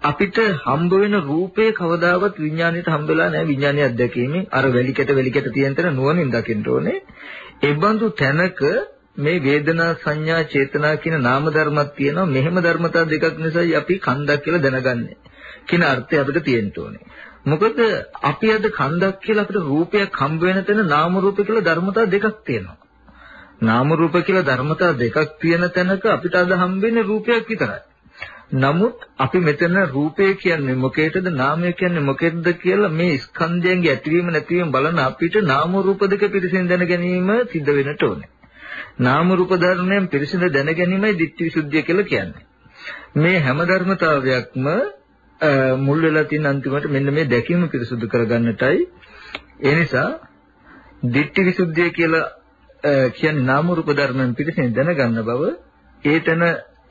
අපිට හම්බ වෙන රූපේ කවදාවත් විඥාණයට හම්බෙලා නැහැ විඥානීය අත්දැකීමෙන් අර වැලිකෙට වැලිකෙට තියෙන තැන නුවණින් දකින්න ඕනේ. ඒ බඳු තැනක මේ වේදනා සංඥා චේතනා කියන නාම ධර්මයක් තියෙනවා මෙහෙම ධර්මතා දෙකක් නිසායි අපි කන්දක් කියලා දැනගන්නේ කියන අර්ථය අපිට තියෙන්න ඕනේ මොකද අපි අද කන්දක් කියලා අපිට රූපයක් හම්බ වෙන තැන නාම රූප කියලා ධර්මතා දෙකක් තියෙනවා නාම රූප කියලා ධර්මතා දෙකක් තියෙන තැනක අපිට අද හම්බෙන්නේ රූපයක් විතරයි නමුත් අපි මෙතන රූපය කියන්නේ මොකේද නාමය කියන්නේ මොකේද කියලා මේ ස්කන්ධයන්ගේ ඇතිවීම නැතිවීම බලන අපිට නාම රූප දෙක පිරිසින් දැන ගැනීම සිද්ධ වෙන්නට ඕනේ. නාම රූප ධර්මයන් පිරිසිදු දැන ගැනීමයි ditthi visuddhiya කියලා කියන්නේ. මේ හැම ධර්මතාවයක්ම මුල් වෙලා තියෙන අන්තිමට මෙන්න මේ දැකීම පිරිසුදු කරගන්නටයි ඒ නිසා ditthi visuddhiya කියලා කියන්නේ නාම රූප ධර්මයන් පිරිසිදු දැනගන්න බව ඒතන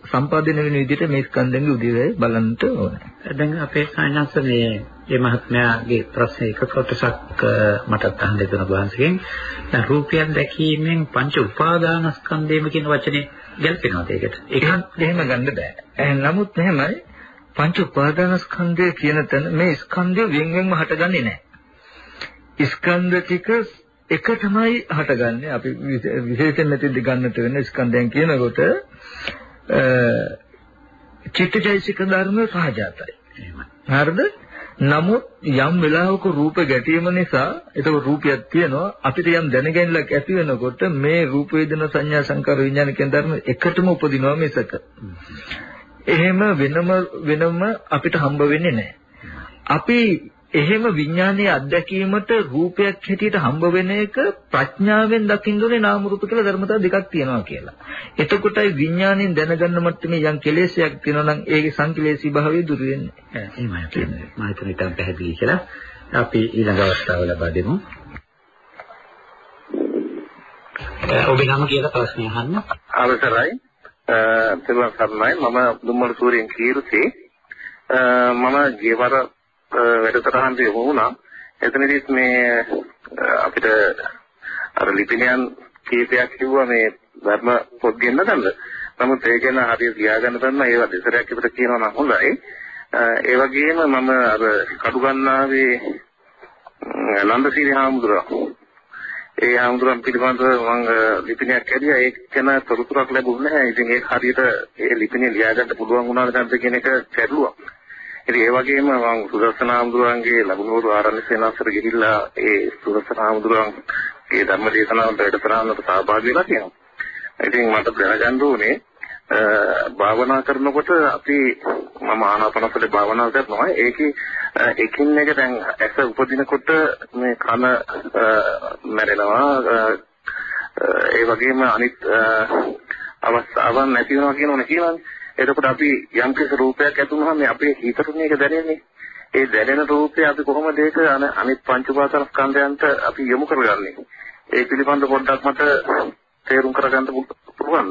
සම්පාදනය වෙන විදිහට මේ ස්කන්ධයන්ගේ උදේවැය බලන්නට ඕනේ. දැන් අපේ සායනස්ස මේ මේ මහත්මයාගේ ප්‍රශ්නේ එක කොටසක් මටත් අහන්න දෙන වහන්සේගෙන් දැන් රූපයන් දැකීමෙන් පංච උපාදානස්කන්ධයම කියන වචනේ ගැලපෙනවද ඒකට? ඒක එහෙම ගන්න බෑ. නමුත් එහෙමයි පංච උපාදානස්කන්ධය කියන තැන මේ ස්කන්ධය වෙන් වෙන්ම හටගන්නේ නැහැ. ස්කන්ධ ටික එක තමයි හටගන්නේ. අපි විශේෂයෙන් මෙතෙන්දි ගන්නට වෙන ස්කන්ධයන් කියනකොට චිත්තචෛසික ධර්ම සහජාතයි. හරිද? නමුත් යම් වෙලාවක රූප ගැටීම නිසා ඒක රූපයක් තියෙනවා අපිට යම් දැනගැනීමක් ඇති වෙනකොට මේ රූප වේදනා සංඥා සංකාර විඥාන කියන ධර්ම එකටම උපදිනවා මිසක එහෙම වෙනම වෙනම අපිට හම්බ වෙන්නේ නැහැ. අපි එහෙම විඥානයේ අත්දැකීමට රූපයක් හැටියට හම්බ වෙන එක ප්‍රඥාවෙන් දකින්න ඕනේ නාම රූප කියලා ධර්මතා දෙකක් තියෙනවා කියලා. එතකොටයි විඥාණයෙන් දැනගන්න මට්ටමේ යම් කෙලෙසයක් තියෙනවා නම් ඒකේ සංකලේශී භාවය දුර වෙන්නේ. එහෙමයි කියන්නේ. මම හිතන ඉතින් පැහැදිලි කියලා අපි ඊළඟ අවස්ථාව ලබා දෙමු. ඔබේ නම කියලා ප්‍රශ්නය අහන්න. අවසරයි. තිරුවන් සරණයි. මම දුම්මල සූරියන් කීරුති. මම ජීවර වැඩසටහනට යොමු වුණා. එතනදිත් මේ අපිට අර ලිපිනයන් කීපයක් කිව්වා මේ ධර්ම පොත් ගෙන්න ගන්න. නමුත් ඒ ගැන හරියට ලියාගන්න බැන්න ඒවා දෙසරයක් විතර කියනවා නම් හොඳයි. ඒ වගේම මම අර කඩුගන්නාවේ නන්දසිරි හාමුදුරුවෝ ඒ හාමුදුරන් පිළිබඳව මම ලිපිනයක් ඇරියා ඒක ගැන තොරතුරක් ලැබුණේ නැහැ. ඉතින් ඒක හරියට ඒ ලිපිනේ ලියාගන්න පුළුවන් වුණාද නැද්ද කියන එක කැඩුවා. ඉතින් ඒ වගේම මම සුදස්සන හාමුදුරන්ගේ ලබුණුරු ආරණ්‍ය සේනාසතර ගිහිල්ලා ඒ සුදස්සන හාමුදුරන්ගේ ධර්ම දේශනාවට වැඩසටහනට සහභාගී වෙලා තියෙනවා. ඉතින් මට දැනගන්න ඕනේ භාවනා කරනකොට අපි මම ආනාපානසති භාවනා කරනවා ඒකේ එකින් එක දැන් ඇස උපදිනකොට මේ කන මැරෙනවා ඒ වගේම අනිත් අවස්ථාවන් නැති වෙනවා කියනෝනේ කියනවානේ. එතකොට අපි යම් කිසි රූපයක් ඇති වුණාම අපේ හිතට මේක දැනෙන්නේ. ඒ දැනෙන රූපය අපි කොහොමද ඒක අනිත් පංච උපාදානස්කන්ධයන්ට අපි යොමු කරගන්නේ? ඒ පිළිබඳ පොඩ්ඩක් මට තේරුම් කරගන්න පුළුවන්.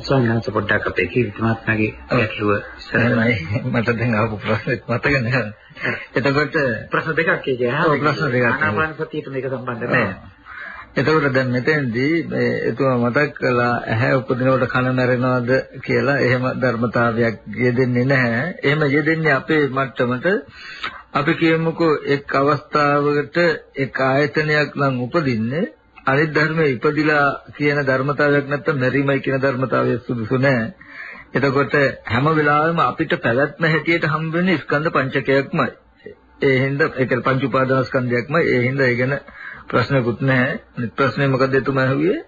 ස්වාමීන් පොඩ්ඩක් අපේ කීර්තිමාත්මගේ ගැටලුව එහෙමයි මට දැන් ආපු ප්‍රශ්නෙත් මතක නැහැ. එතකොට ප්‍රශ්න දෙකක් කියන්නේ. ඔව් ප්‍රශ්න දෙකක්. ආනාපාන සතියට මේක සම්බන්ධ නැහැ. එතකොට දැන් මෙතෙන්දී මේ එතුමා මතක් කළා ඇහැ උපදිනකොට කන මැරෙනවද කියලා එහෙම ධර්මතාවයක් යෙදෙන්නේ නැහැ. එහෙම යෙදෙන්නේ අපේ මට්ටමට අපි කියමුකෝ එක් අවස්ථාවකට එක් ආයතනයක් නම් උපදින්නේ අනිත් ධර්මයේ ඉපදිලා කියන ධර්මතාවයක් නැත්තම් මෙරිමයි කියන ධර්මතාවය සුදුසු නැහැ. එතකොට හැම වෙලාවෙම අපිට පැවැත්ම හැටියට හම් වෙන්නේ ස්කන්ධ පංචකයක්මයි. ඒ හින්දා ඒක පංච උපාදානස්කන්ධයක්මයි. ඒ හින්දා ඒ ගැන ප්‍රශ්නකුත් නැහැ. අනිත් ප්‍රශ්නේ මොකද එතුමා අහුවේ?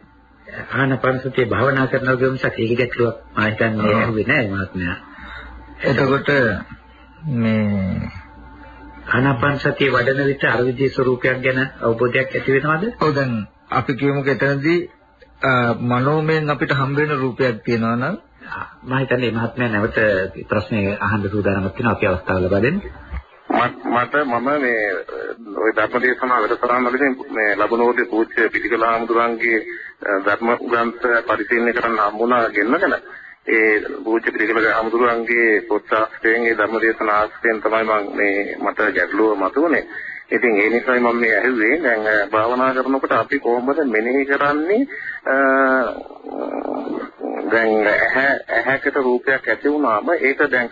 ආනපනසතිය භාවනා කරනවා සක් ඒක ගැටලුවක් මා හිතන්නේ නැහැ මහත්මයා. එතකොට මේ ආනාපානසතිය වඩන විට අර විදිහේ ස්වરૂපයක් ගැන අවබෝධයක් ඇති වෙනවද? ඔව් දැන් අපි කියමුකෝ එතනදී මනෝමයෙන් අපිට හම්බ වෙන රූපයක් තියෙනවා නම් මම හිතන්නේ මහත්මයා නැවත ප්‍රශ්නේ අහන්න සූදානම්ක් වෙනවා අපි අවස්ථාව ලබා දෙන්න. මට මම මේ ওই ධර්මදේශනා වැඩසටහන වලදී මේ ලබනෝදේ පූජ්‍ය පිටිකලා හමුදුරන්ගේ ධර්ම ග්‍රන්ථ පරිශීලනය කරන්න හම්බුණා ගෙන්නගෙන ඒ පූජ්‍ය පිටිකලා හමුදුරන්ගේ පොත්සාස්ත්‍රයෙන් ඒ ධර්මදේශනා ආස්තෙන් තමයි මම මේ මට ගැටලුව මතුවනේ. ඉතින් ඒ නිසායි මම මේ ඇහුවේ. දැන් භාවනා කරනකොට අපි කොහොමද මෙනෙහි කරන්නේ? දැන් ඇහැ ඇහැකට රූපයක් ඇති වුණාම ඒක දැන්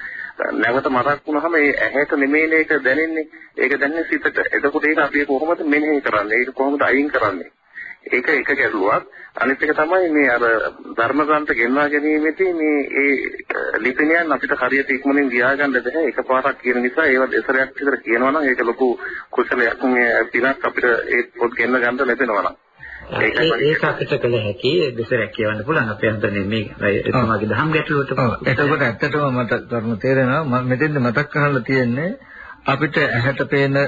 නැවත මතක් වුණාම ඒ ඇහැට නෙමෙයි ඒක දැනෙන්නේ. ඒක දැනෙන්නේ සිතට. එතකොට ඒක අපි කොහොමද මෙනෙහි කරන්නේ? ඒක කොහොමද අයින් කරන්නේ? ඒක එක ගැටලුවක් අනිත් එක තමයි මේ අර ධර්ම ග්‍රන්ථ ගෙන්වා ගැනීමේදී මේ ඒ ලිපිනයන් අපිට හරියට ඉක්මනින් ලියාගන්න බැහැ. එකපාරක් කියන නිසා ඒව දෙසරයක් විතර කියනවා නම් ඒක ලොකු කුසලයක් මේ පිනක් අපිට ඒ පොත් ගෙන්න ගන්න ලැබෙනවා නම්. ඒක අපිට කළ හැකි දෙසරක් කියවන්න පුළුවන්. අපේ හඳුනේ මේ එතුමාගේ දහම් ගැටලුවට එතකොට ඇත්තටම මට ධර්ම තේරෙනවා. මෙතෙන්ද මතක් කරලා තියෙන්නේ අපිට ඇහැට පේන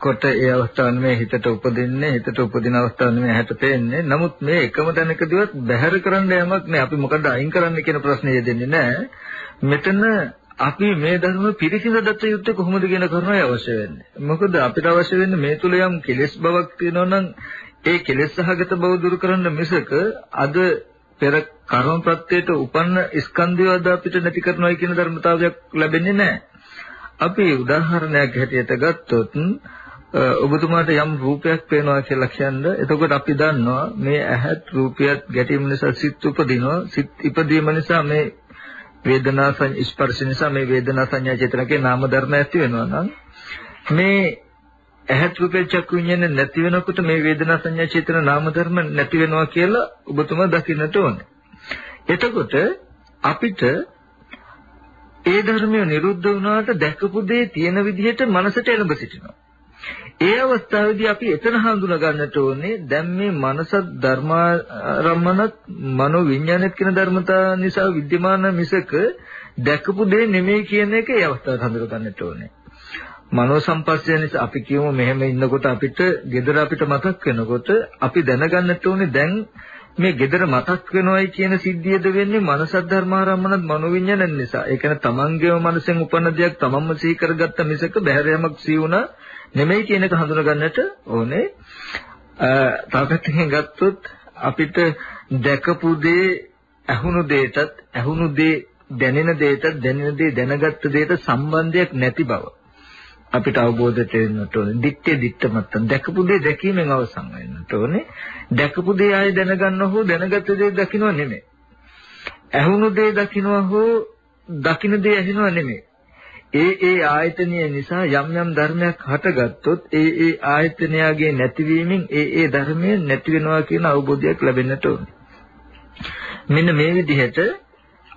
කොට ඒ අවස්ථාව නෙමෙයි හිතට උපදින්නේ හිතට උපදින අවස්ථාව නෙමෙයි ඇහැට පේන්නේ. නමුත් මේ එකම තැනකදීවත් බැහැර කරන්න යමක් නෑ. අපි මොකද අයින් කරන්න කියන ප්‍රශ්නේ දෙන්නේ නෑ මෙතන අපි මේ ධර්ම පිරිසිදු දත්ත යුත්තේ කොහොමද කියන කරුණයි අවශ්‍ය වෙන්නේ. මොකද අපිට අවශ්‍ය වෙන්නේ මේ තුල යම් කෙලෙස් බවක් තියෙනවා නම් ඒ කෙලෙස් සහගත බව දුරු කරන්න මිසක අද පෙර කර්ම ප්‍රත්‍යයට උපන්න ස්කන්ධය අද අපිට නැති කරනවායි කියන ධර්මතාවයක් ලැබෙන්නේ නැහැ. අපි උදාහරණයක් හැටියට ගත්තොත් ඔබතුමාට යම් රූපයක් පේනවා කියලා කියන්නේ එතකොට අපි දන්නවා මේ ඇහත් රූපයත් ගැටීම නිසා සිත් උපදිනවා සිත් ඉපදීම නිසා මේ වේදනා ස්පර්ශ නිසා මේ වේදනා සංඥා චේතනකේ නාම ධර්ම ඇති වෙනවා නම් මේ ඇහත් රූපේ චක්කු විඤ්ඤාණ නැති වෙනකොට මේ වේදනා සංඥා චේතන නාම ධර්ම නැති වෙනවා කියලා ඔබතුමා දකින්නට ඕනේ. එතකොට අපිට ඒ ධර්මය නිරුද්ධ වුණාට දැකපු දේ තියෙන විදිහට මනසට එළඹ සිටිනවා. ඒ අවස්ථාවේදී අපි එතන හඳුනා ගන්නට ඕනේ දැන් මේ මනස ධර්මාරම්මනත් මනෝ විඤ්ඤාණයත් කියන ධර්මතා නිසා विद्यमान මිසක දැකපු දේ නෙමෙයි කියන එක ඒ අවස්ථාවට හඳුනා ගන්නට ඕනේ. මනෝ සම්පස්සය නිසා අපි කියමු මෙහෙම ඉන්නකොට අපිට gedara අපිට මතක් වෙනකොට අපි දැනගන්නට ඕනේ දැන් මේ gedara මතක් වෙනවයි කියන සිද්ධියද වෙන්නේ මනස ධර්මාරම්මනත් මනෝවිඤ්ඤාණය නිසා. ඒ කියන්නේ තමන්ගේම මනසෙන් උපන්න දෙයක් තමන්ම සිහි කරගත්ත මිසක බහැර යමක් සිහි වුණා නෙමෙයි කියන එක හඳුනා ගන්නට ඕනේ. තාපත්තකින් ගත්තොත් අපිට දැකපු දේ ඇහුණු දෙයටත් ඇහුණු දේ දැනෙන දෙයටත් දැනෙන දේ දැනගත්ත දෙයට සම්බන්ධයක් නැති බව. අපිට අවබෝධ වෙන්නට ඕනේ. දිත්තේ දිත්ත මත්තන් දැකපු දේ දැකීමෙන් අවසන් වෙන්නට ඕනේ. දැකපු දේ ආයෙ දැනගන්න හෝ දැනගත්ත දේ දකින්න නෙමෙයි. ඇහුණු දේ දකින්න හෝ දකින්න දේ ඇහෙනව නෙමෙයි. ඒ ඒ ආයතනය නිසා යම් යම් ධර්මයක් හටගත්තොත් ඒ ඒ ආයතනයගේ නැතිවීමෙන් ඒ ඒ ධර්මය නැති වෙනවා කියන අවබෝධයක් ලැබෙන්නට ඕනේ. මෙන්න මේ විදිහට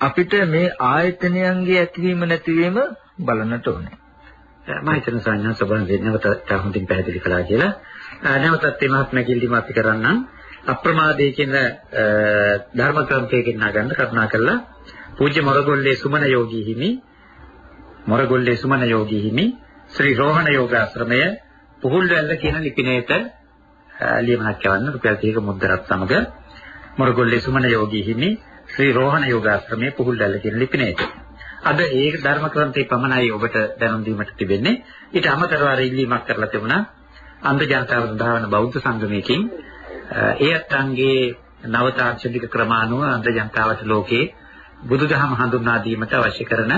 අපිට මේ ආයතනයන්ගේ ඇතිවීම නැතිවීම බලන්නට ඕනේ. මම හිතන සංඥා සබන් නැවත හොඳින් පැහැදිලි කළා කියලා. නැවතත් මේ මහත්මයා කිල්ලිම අපි කරන්නම් අප්‍රමාදයේ කියන ධර්ම ක්‍රමයකින් නගන්න කරුණා කළා. පූජ්‍ය මොරගොල්ලේ සුමන යෝගී හිමි මොරගොල්ලේ සුමන යෝගී හිමි ශ්‍රී රෝහණ යෝගාශ්‍රමය පුහුල්වැල්ල කියන ලිපිණයට ලියමනක් යවන්න රුපියල් 30ක මුද්දරත් සමග මොරගොල්ලේ සුමන යෝගී හිමි ශ්‍රී රෝහණ යෝගාශ්‍රමයේ පුහුල්දැල්ල කියන ලිපිනයට. අද ඒ ධර්ම ක්‍රන්ථේ පමණයි ඔබට දැනුම් දීමට තිබෙන්නේ. ඊට අමතරව අර ඉල්ලීමක් කරලා තිබුණා අන්ධ ජනතාව සඳහා වන බෞද්ධ සංගමයකින් ඒ අත්ංගේ නව තාක්ෂණික ක්‍රමානුව අන්ධ ජනතාවට ලෝකේ බුදුදහම හඳුන්වා දීමට අවශ්‍ය කරන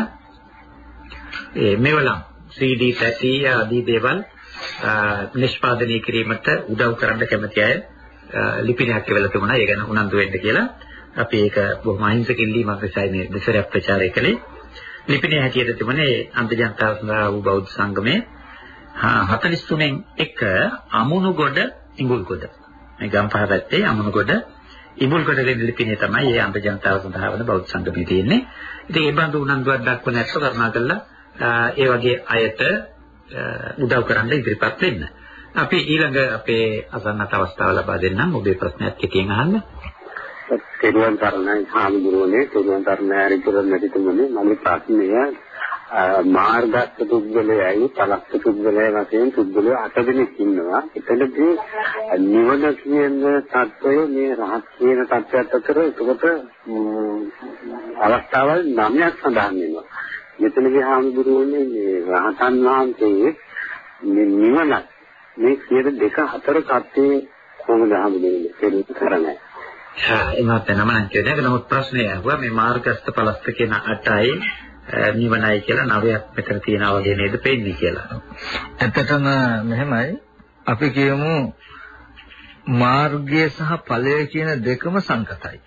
ඒ මෙවලම් CD පැටි ආදී දේවල් නිෂ්පාදනය කිරීමට උදව් කරන්න කැමති අය ලිපිනයක් කියලා තිබුණා. ඒ ගැන උනන්දු වෙන්න කියලා. අපි ඒක බොහොම අහිංසක ඉල්ලීමක් නිසා මේ දෙසරයක් ප්‍රචාරය කළේ. ලිපිනයේ හැටියට තිබුණේ අන්ත ජනතාව සඳහා වූ බෞද්ධ සංගමයේ 43න් එක අමුණුගොඩ ඉඟුල්ගොඩ. මේ ගම්පහ පැත්තේ අමුණුගොඩ ඉඟුල්ගොඩ කියන ලිපිනේ තමයි මේ අන්ත ජනතාව සඳහා වන බෞද්ධ සංගමයේ තියෙන්නේ. ඉතින් ඒ බඳු උනන්දුවක් දක්වන ඇත්ත කරුණා කළා ඒ වගේ අයට උදව් කරන්න ඉදිරිපත් වෙන්න. අපි ඊළඟ අපේ අසන්නත් අවස්ථාව ලබා දෙන්නම් ඔබේ ප්‍රශ්නයක් කෙටියෙන් අහන්න. තේරුවන් තරණයි හාමුදුරුවනේ තේරුවන් තරණයි අරිතුරන් නැතිතුමනේ මගේ ප්‍රශ්නය මාර්ගස්ත පුද්ගලයයි පලස්ත පුද්ගලය වශයෙන් පුද්ගලයෝ අට දෙනෙක් ඉන්නවා. එතනදී නිවන කියන தত্ত্বය මේ රහත් කියන தত্ত্বයට අතර ඒකට අවස්ථාවල් නමයක් සඳහන් වෙනවා. මෙතනදී හාමුදුරුවනේ මේ රහතන් වහන්සේ මේ නිවන මේ කියන දෙක හතර தත්ත්වයේ කොහොමද හඳුනන්නේ කියලා කරන්නේ. එමත් නම නම් කියන්නේ නමුත් ප්‍රශ්නේ අහුවා මේ මාර්ගස්ත පලස්ත කියන අටයි නිවනයි කියලා නවයක් මෙතන තියනවා වගේ නේද පෙන්නේ කියලා. ඇත්තටම මෙහෙමයි අපි කියමු මාර්ගය සහ ඵලය කියන දෙකම සංකතයි.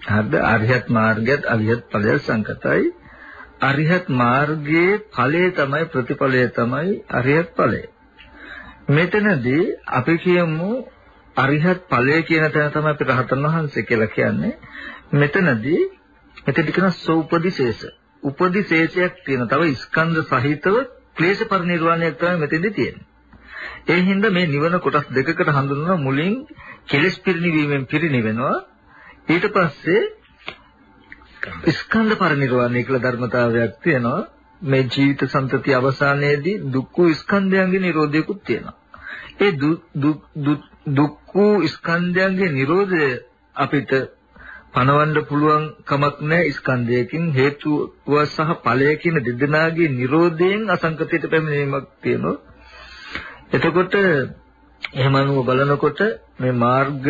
හරිද? අරියත් මාර්ගයත් අරියත් ඵලයත් සංකතයි. අරිහත් මාර්ගයේ ඵලය තමයි ප්‍රතිඵලය තමයි අරිහත් ඵලය. මෙතනදී අපි කියමු අරිහත් ඵලය කියන තැන තමයි අපි රහතන් වහන්සේ කියලා කියන්නේ. මෙතනදී මෙතෙදි කියන සෝපදිශේෂ. උපදිශේෂයක් තියෙන. තව ස්කන්ධ සහිතව ක්ලේශ පරිනිර්වාණයක් තමයි මෙතෙදි තියෙන්නේ. ඒ හින්දා මේ නිවන කොටස් දෙකකට හඳුන්වන මුලින් කෙලෙස් පිරිනිවීමෙන් පිරිනිවෙනවා. ඊට පස්සේ ස්කන්ධ පරිනිර්වාණය කියලා ධර්මතාවයක් තියෙනවා. මේ ජීවිත සම්පති අවසානයේදී දුක්ඛ ස්කන්ධයන්ගේ නිරෝධයකුත් තියෙනවා. ඒ දුක්ඛ ස්කන්ධයන්ගේ නිරෝධය අපිට පණවන්න පුළුවන් කමක් නැහැ ස්කන්ධයකින් හේතුව සහ ඵලය කියන දෙදෙනාගේ නිරෝධයෙන් අසංකතයට පැමිණීමක් තියෙනවා. එතකොට එහෙම අනුව බලනකොට මේ මාර්ග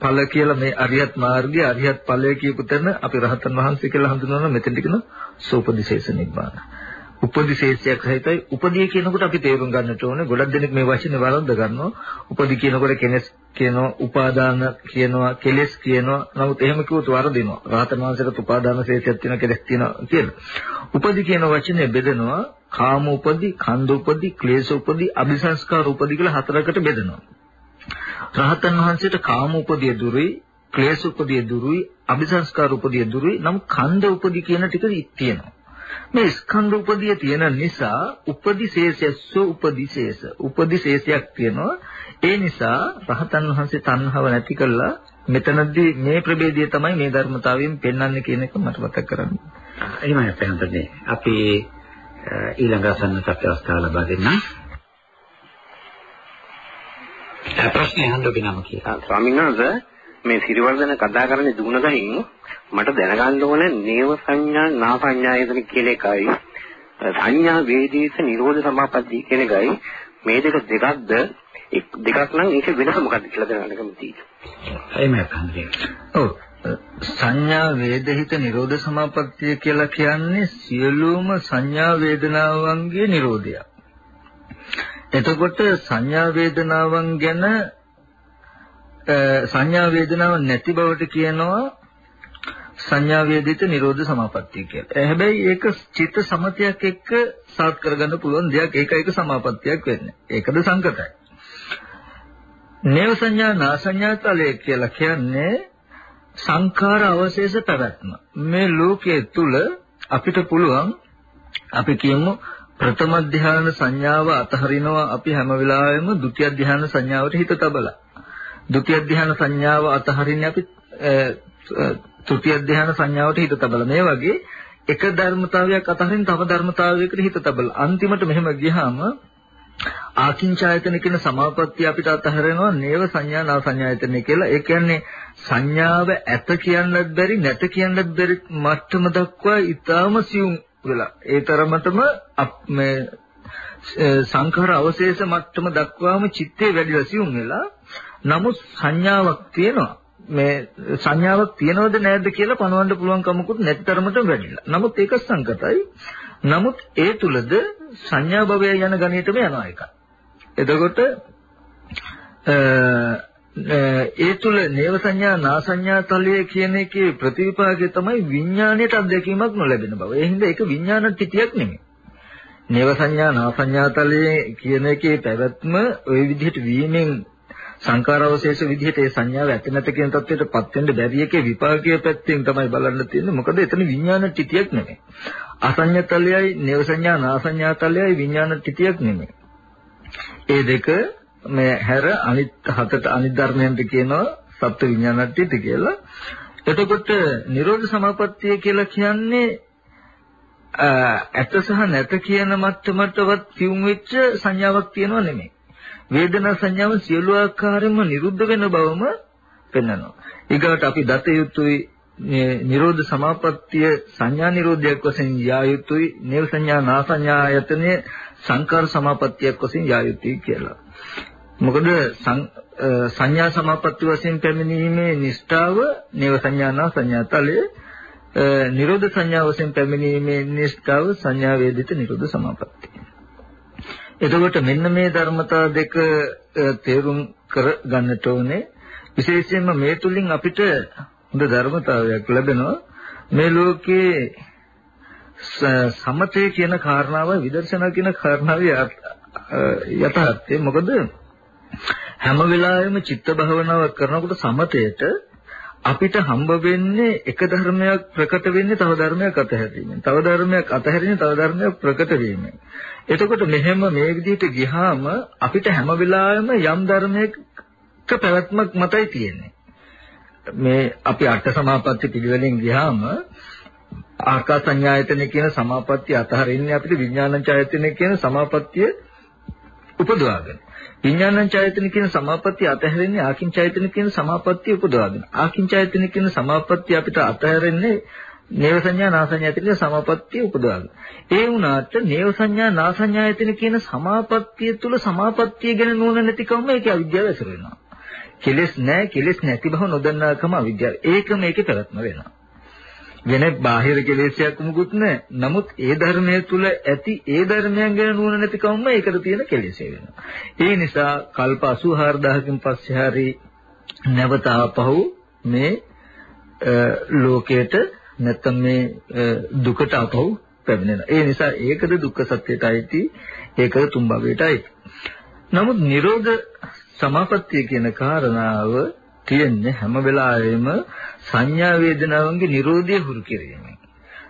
ඵල කියලා මේ අරියත් මාර්ගය අරියත් ඵලය කියපු තැන අපි රහතන් වහන්සේ කියලා හඳුන්වන මෙතෙන්ට කියන සෝපදිශේෂ නිබ්බාන. උපදිශේෂයක් සහිතයි උපදී කියනකොට අපි තේරුම් ගන්නට ඕනේ ගොඩක් දෙනෙක් මේ වචනේ වරද්ද ගන්නවා. උපදී කියනකොට කෙනෙක් කියනවා උපාදාන කියනවා කෙලෙස් කියනවා. නමුත් එහෙම කිව්වොත් වරදිනවා. රහතන් වහන්සේට උපාදාන ශේෂයක් තියෙන කෙලෙස් තියෙනවා කියලා. උපදී කියන වචනේ බෙදෙනවා කාම උපදී, කන්ද උපදී, ක්ලේශ උපදී, අபிසංස්කාර උපදී කියලා හතරකට බෙදෙනවා. රහතන් වහන්සේට කාම උපදිය දුරුයි, ක්ලේශ උපදිය දුරුයි, අபிසංස්කාර උපදිය දුරුයි. නම් කන්ද උපදී කියන ටික තියෙනවා. මේ ස්කන්ධ උපදිය තියෙන නිසා උපදිශේෂස්ස උපදිශේෂ උපදිශේෂයක් තියෙනවා. ඒ නිසා රහතන් වහන්සේ තණ්හාව නැති කළා මෙතනදී මේ ප්‍රභේදය තමයි මේ ධර්මතාවයෙන් පෙන්වන්නේ කියන එක මට මතක් කරගන්න. එහෙමයි අපේ අපි ඊළඟ අසන්න සත්‍යවස්ථාව ලබා දෙන්නම්. ප්‍රශ්නේ අහන්න ඔබේ නම කියලා. ස්වාමීන් වහන්සේ මේ සිරිවර්ධන කතා කරන්නේ දුණ ගහින් මට දැනගන්න ඕන නේව සංඥා නා සංඥායතන කියන එකයි සංඥා වේදීස නිරෝධ සමාපatti කියන එකයි මේ දෙක දෙකක්ද දෙකක් නම් ඒක වෙනස මොකක්ද කියලා දැනගන්න කැමතියි. එහෙමයි කන්දේ. ඔව් සංඥා වේදහිත නිරෝධ සමාපත්තිය කියලා කියන්නේ සියලුම සංඥා වේදනාවන්ගේ නිරෝධය. එතකොට සංඥා වේදනාවන් ගැන සංඥා වේදනාව නැති බවට කියනවා සංඥා වේදිත නිරෝධ සමාපත්තිය කියලා. හැබැයි ඒක චිත්ත සමතයක් එක්ක සාත් කරගන්න පුළුවන් දෙයක්. ඒක එක සමාපත්තියක් වෙන්නේ. ඒකද සංකතයි. නේව සංඥා නා සංඥා තලය කියලා කියන්නේ සංඛාර අවශේෂ පැවැත්ම. මේ ලෝකයේ තුල අපිට පුළුවන් අපි කියමු ප්‍රථම ධ්‍යාන සංඥාව අතහරිනවා අපි හැම වෙලාවෙම ဒုတိ ය ධ්‍යාන සංඥාවට හිත තබලා. ဒုတိ ය ධ්‍යාන සංඥාව අතහරින්නේ අපි තෘතිය ධ්‍යාන සංඥාවට හිත තබලා. මේ වගේ එක ධර්මතාවයක් අතහරින්න තව ධර්මතාවයකට හිත තබලා. අන්තිමට මෙහෙම ගියාම ආකින්චායතන කියන සමාපත්තිය අපිට අතහරිනවා නේව සංඥා නා සංඥායතන කියලා. ඒ කියන්නේ සංඥාව ඇත කියන්නත් බැරි නැත කියන්නත් බැරි මට්ටම දක්වා ඊටාම සියුම් වෙලා. ඒ තරමටම මේ සංඛාර අවශේෂ මට්ටම දක්වාම චිත්තේ වැඩිලා සියුම් වෙලා. නමුත් සංඥාවක් තියෙනවා. මේ සංඥාවක් තියනවද නැද්ද කියලා පනවන්න පුළුවන් කමකුත් නැති තරමට වැඩිලා. නමුත් ඒක සංකතයි. නමුත් ඒ තුලද සංඥා භවය යන ගණිතම යනවා එක. එතකොට ඒ තුල නේව සංඥා නා සංඥා තලයේ කියන එකේ ප්‍රතිවිපාකය තමයි විඥාණයට අත්දැකීමක් නොලැබෙන බව. ඒ හින්දා ඒක විඥාන තිතියක් නෙමෙයි. නේව සංඥා නා සංඥා තලයේ කියන එකේ පැවැත්ම ওই විදිහට වීමෙන් සංකාරවශේෂ විදිහට ඒ සංඥාව ඇති නැත කියන தത്വයටපත් වෙන්න බැරි එකේ විපාකයේ පැත්තෙන් තමයි බලන්න තියෙන්නේ. මොකද එතන විඥාන තිතියක් නෙමෙයි. අසඤ්ඤ තලයයි නේව සංඥා නා සංඥා තලයයි විඥාන තිතියක් නෙමෙයි. ඒ දෙක මේ හැර අනිත් හතට අනිත් ධර්මයන්ට කියනවා සත්ත්ව විඥානට්ඨිත කියලා. එතකොට නිරෝධ සමාපත්තිය කියලා කියන්නේ ඇත සහ නැත කියන මට්ටමටවත් සිුම් වෙච්ච සංඥාවක් තියෙනව නෙමෙයි. වේදනා සංඥාව සියලු ආකාරයෙන්ම නිරුද්ධ වෙන බවම පෙන්වනවා. ඊගාට අපි දත යුතුයි නිරෝධ සමාපත්තිය සංඥා නිරෝධයක් වශයෙන් යා යුතුයි නේව සංඥා නා සංඥා ආයතනයේ සංකාර සමාපත්තියක් වශයෙන් යා යුතුයි කියලා. මොකද සංඥා සමාපatti වශයෙන් පැමිණීමේ නිෂ්ඨාව නේව සංඥානා සංඥාතලයේ නිරෝධ සංඥා වශයෙන් පැමිණීමේ නිෂ්ඨාව සංඥා වේදිත නිරෝධ සමාපatti. එතකොට මෙන්න මේ ධර්මතා දෙක තේරුම් කර ගන්නට ඕනේ. විශේෂයෙන්ම මේ තුලින් අපිට හොඳ ධර්මතාවයක් ලැබෙනවා. මේ ලෝකයේ සමතේ කියන කාරණාව විදර්ශනා කියන කාරණාවේ යථාර්ථය. මොකද හැම වෙලාවෙම චිත්ත භාවනාවක් කරනකොට සමතයට අපිට හම්බ වෙන්නේ එක ධර්මයක් ප්‍රකට වෙන්නේ තව ධර්මයක් අතහැරීමෙන්. තව ධර්මයක් අතහැරීමෙන් තව ධර්මයක් ප්‍රකට වීමෙන්. එතකොට මෙහෙම මේ විදිහට ගියාම අපිට හැම වෙලාවෙම යම් ධර්මයක පැවැත්මක් මතයි තියෙන්නේ. මේ අපි අට සමාපatti පිළිවෙලින් ගියාම ආකාසඤ්ඤායතන කියන සමාපත්තිය අතහරින්නේ අපිට විඥානඤ්ඤායතන කියන සමාපත්තිය උපදවාගෙන. විඥානං චෛතන කියන සමාපත්තිය අතහැරෙන්නේ ආකින් චෛතන කියන සමාපත්තිය උපදවාගෙන. ආකින් චෛතන කියන සමාපත්තිය අපිට අතහැරෙන්නේ නේව සංඥා නාසඤ්ඤායතන සමාපත්තිය උපදවාගෙන. ඒ වුණාට නේව සංඥා නාසඤ්ඤායතන කියන සමාපත්තිය තුල සමාපත්තිය ගැන නුවණ නැතිකම ඒකේ අවිද්‍යාව ඇසුර වෙනවා. කෙලෙස් නැහැ කෙලෙස් නැති බව නොදන්නාකම අවිද්‍යාව. ඒකම ඒකේ පැවැත්ම වෙනවා. වෙන බාහිර කෙලෙසයක් මුකුත් නැහැ. නමුත් ඒ ධර්මයේ තුල ඇති ඒ ධර්මයන් ගැන නුවණ නැතිකමම ඒකට තියෙන කෙලෙසේ වෙනවා. ඒ නිසා කල්ප 84000කින් පස්සේ හරි නැවත ආපහු මේ ලෝකයට නැත්තම් මේ දුකට ආපහු පැමිණෙනවා. ඒ නිසා ඒකද දුක්ඛ සත්‍යයටයි ඒකද තුන් භවයටයි. නමුත් Nirodha සමාපත්තිය කියන කාරණාව තියෙන්නේ හැම වෙලාවෙම සංඥා වේදනාවන්ගේ Nirodhe හුරු කිරීමෙන්.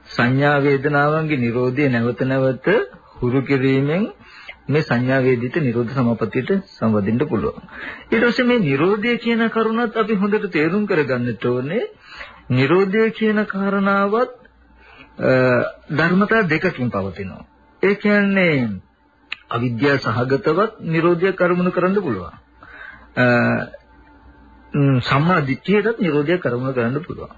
සංඥා වේදනාවන්ගේ Nirodhe නැවත නැවත හුරු කිරීමෙන් මේ සංඥා වේදිත නිරෝධ සමාපත්තියට සම්බන්ධින්න පුළුවන්. ඊට පස්සේ මේ නිරෝධය කියන කරුණත් අපි හොඳට තේරුම් කරගන්නට ඕනේ. නිරෝධය කියන කාරණාවත් ධර්මතා දෙකකින් පවතිනවා. ඒ කියන්නේ අවිද්‍යාව සහගතවත් නිරෝධය කර්මණු කරන්න පුළුවන්. සම්මා දිට්ඨියටත් නිරෝධය කරමුණු කරන්න පුළුවන්.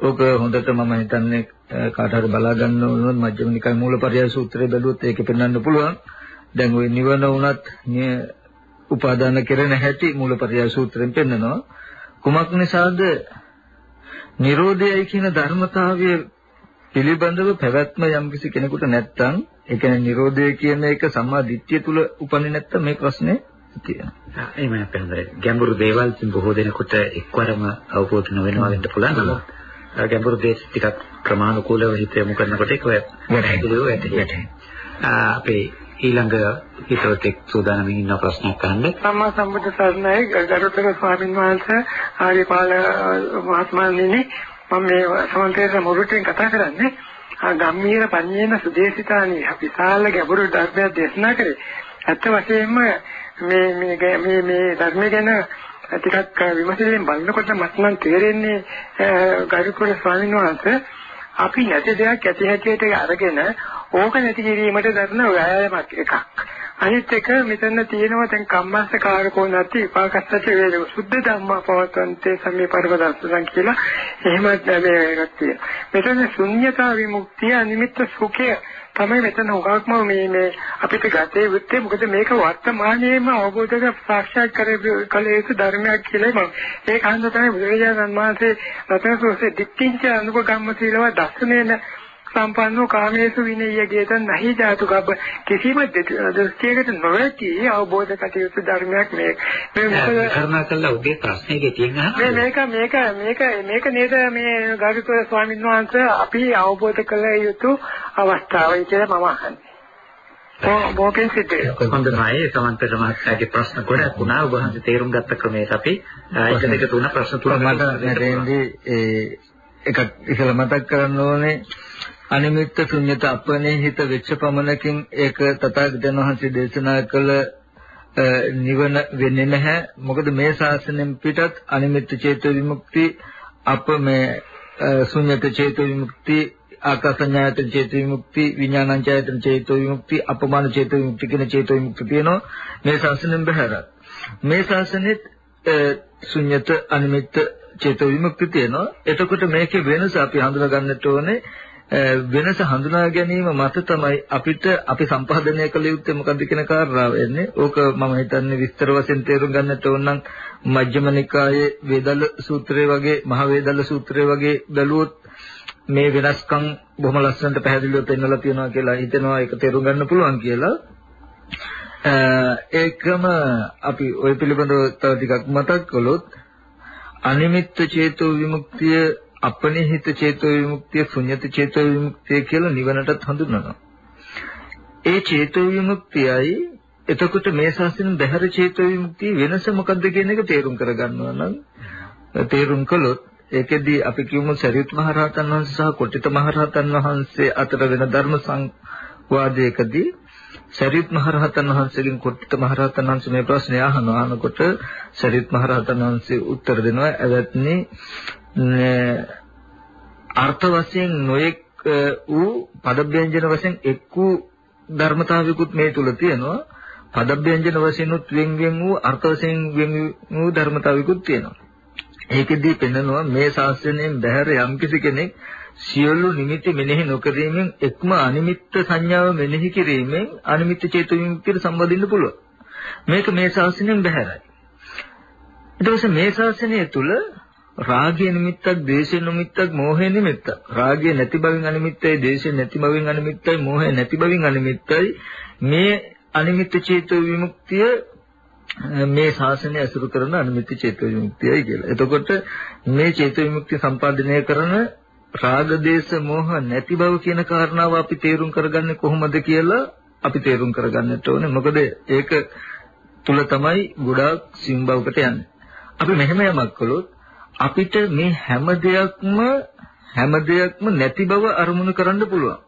ඕක හොඳට මම හිතන්නේ කාට හරි බලා ගන්න ඕනොත් මජ්ක්‍ධිම නිකාය මූලපරියාය සූත්‍රය බැලුවොත් ඒකේ පෙන්වන්න පුළුවන්. දැන් ওই නිවන උනත් උපාදාන කෙරෙන හැටි මූලපරියාය සූත්‍රයෙන් පෙන්නනවා. කුමක් නිසාද නිරෝධයයි කියන ධර්මතාවය පිළිබඳව පැවැත්ම යම්කිසි කෙනෙකුට නැත්තම් ඒ කියන්නේ නිරෝධය කියන එක සම්මා දිට්ඨිය තුල උපන්නේ නැත්තම් මේ ප්‍රශ්නේ තියෙනවා. එහෙම නැත්නම් ගැඹුරු දේවල් බොහෝ දෙනෙකුට එක්වරම අවබෝධ නොවෙනවා වෙන්න පුළුවන්. ගැඹුරු දේ ටිකක් ක්‍රමානුකූලව හිත යොමු කරනකොට ඒක වැටහෙන්නේ වැටහෙන්නේ. අපේ ඊළඟ හිතවතෙක් සූදානම්ින් ඉන්න ප්‍රශ්නයක් අහන්න. සම්මා සම්බුද්ධ සරණයි ගරුතර ස්වාමීන් වහන්සේ ආරිපාල මහත්මයාණෙනි මම මේ සමන්තේ මුරුටින් කතා කරන්නේ ගම්මීර පඤ්ඤේන සුදේශිතානි විශාල ගැඹුරු ධර්මයක් දේශනා කරේ. ඇත්ත වශයෙන්ම මේ මේ මේ මේ ධර්ම ගැන ටිකක් විමසීමෙන් බලනකොට මට නම් තේරෙන්නේ ගරුකුල ස්වාමීන් වහන්සේ අපි නැති දෙයක් ඇති හැටියට අරගෙන ඕක නැති කිරීමට දරන ව්‍යායාමයක් එකක්. අනිත් එක මෙතන තියෙනවා දැන් කම්මස්ස කාරකෝ නැති විපාකස්සච වේද සුද්ධ ධම්මා පවත්තන්තේ සම්මේ පරමදස්සං කියලා එහෙම මේ එකක් තියෙනවා. මෙතන ශුන්‍යතා විමුක්තිය නිමිත්ත සුඛය තමයි මෙතන උගක්ම මේ මේ අපිට ගතේ යුත්තේ මොකද මේක වර්තමානයේම අවබෝධක සාක්ෂාත් කළ යුතු ධර්මයක් කියලා මම ඒක හන්ද තමයි බුදුරජාණන් වහන්සේ රතන සෝසේ දික්කින්ච අනුපගම්ම සීලව දස්සනේන සම්පන්නෝ කාමේසු විනය්‍ය ගේතන් නැහි ජාතු කබ්බ කිසිම දෘෂ්ටියකට නොවැටි අවබෝධ කටයුතු ධර්මයක් මේ මේ මොකද කරුණා කළා උගේ ප්‍රශ්නේක තියෙන මේ මේක මේක මේක මේක නේද මේ ගාමික ස්වාමීන් වහන්සේ අපි අවබෝධ කළ යුතු අවස්ථාවයි කියලා මම අහන්නේ. බෝකෙන් සිද්ධ හොඳයි සමන්තර මහත්තයාගේ ප්‍රශ්න ගොඩක් වුණා. ඔබ හන්ද තේරුම් ගත්ත ක්‍රමයට අපි එක දෙක තුන ප්‍රශ්න තුන මට මෙතෙන්දී ඒ එකක් ඉතල මතක් කරන්න ඕනේ අනිමිත්ත ශුන්්‍යත අපනේහිත වෙච්ච පමණකින් ඒක තථාගතයන් වහන්සේ දේශනා කළ නිවන වෙන්නේ නැහැ. මොකද මේ ශාසනයෙන් පිටත් අනිමිත්ත චේතෝ විමුක්ති අප මේ ශුන්්‍යත චේතෝ විමුක්ති ආකාසඤ්ඤායතන චේතෝ විමුක්ති විඥානඤ්ඤායතන චේතෝ විමුක්ති අපමාන චේතෝ විමුක්ති කියන චේතෝ විමුක්ති තියෙනවා. මේ ශාසනයෙන් බහැර. මේ ශාසනෙත් ශුන්්‍යත අනිමිත්ත චේතෝ විමුක්ති තියෙනවා. එතකොට මේකේ වෙනස අපි හඳුනා ගන්නට ඕනේ වෙනස හඳුනා ගැනීම මත තමයි අපිට අපි සම්පාදනය කළ යුත්තේ මොකද්ද කියන කාරණාව එන්නේ. ඕක මම හිතන්නේ විස්තර වශයෙන් තේරුම් ගන්නට ඕන නම් මජ්ක්‍ධිම නිකායේ වේදල්ල සූත්‍රය වගේ මහ වේදල්ල සූත්‍රය වගේ බැලුවොත් මේ වෙනස්කම් බොහොම ලස්සනට පැහැදිලිව පෙන්වලා තියෙනවා කියලා හිතෙනවා ඒක තේරුම් ගන්න පුළුවන් කියලා. ඒකම අපි ওই පිළිබඳව තව ටිකක් මතක් කළොත් අනිමිත්ත චේතෝ විමුක්තිය අපනිහිත චේතෝ විමුක්තිය ශුන්්‍යත චේතෝ විමුක්තිය කියලා නිවනටත් හඳුන්වනවා. ඒ චේතෝ විමුක්තියයි එතකොට මේ ශාස්ත්‍රයෙන් බහැර චේතෝ විමුක්තිය වෙනස මොකක්ද කියන එක තේරුම් කරගන්නවා නම් තේරුම් කළොත් ඒකෙදී අපි කියමු සරියුත් මහ රහතන් වහන්සේ සහ කොටිත මහ රහතන් වහන්සේ අතර වෙන ධර්ම සංවාදයකදී සරියුත් මහ රහතන් වහන්සේගෙන් කොටිත මහ රහතන් වහන්සේ මේ ප්‍රශ්නේ අහනවා අහනකොට සරියුත් මහ රහතන් වහන්සේ උත්තර දෙනවා එවත්නි අර්ථ වශයෙන් නොඑක් වූ පදව්‍යංජන වශයෙන් එක් වූ ධර්මතාවිකුත් මේ තුල තියෙනවා. පදව්‍යංජන වශයෙන් උත් වෙන් වෙන් වූ අර්ථ වශයෙන් වෙන් වූ ධර්මතාවිකුත් තියෙනවා. ඒකෙදී පෙන්නනවා මේ ශාස්ත්‍රයෙන් බැහැර යම්කිසි කෙනෙක් සියලු නිමිති මෙනෙහි නොකිරීමෙන් එක්ම අනිමිත්ත සංඥාව මෙනෙහි කිරීමෙන් අනිමිත්ත චේතු විමුක්තියට සම්බන්ධ වෙන්න පුළුවන්. මේක මේ ශාස්ත්‍රයෙන් බැහැරයි. ඊට පස්සේ මේ ශාස්ත්‍රය තුල රාගය නිමිත්තක්, ද්වේෂය නිමිත්තක්, මෝහය නිමිත්තක්. රාගය නැති බවින් අනිමිත්තයි, ද්වේෂය නැති බවින් අනිමිත්තයි, මෝහය නැති බවින් අනිමිත්තයි. මේ අනිමිත්ත චේතෝ විමුක්තිය මේ ශාසනය අසුරු කරන අනිමිත්ත චේතෝ විමුක්තියයි කියලා. එතකොට මේ චේතෝ විමුක්තිය සම්පාදනය කරන රාග දේශ මොහ නැති බව කියන කාරණාව අපි තේරුම් කරගන්නේ කොහොමද කියලා අපි තේරුම් කරගන්නට ඕනේ. මොකද ඒක තුල තමයි ගොඩාක් සිම්බවකට යන්නේ. අපි මෙහෙම යමක් කළොත් අපිට මේ හැම දෙයක්ම හැම දෙයක්ම නැති බව අරමුණු කරන්න පුළුවන්.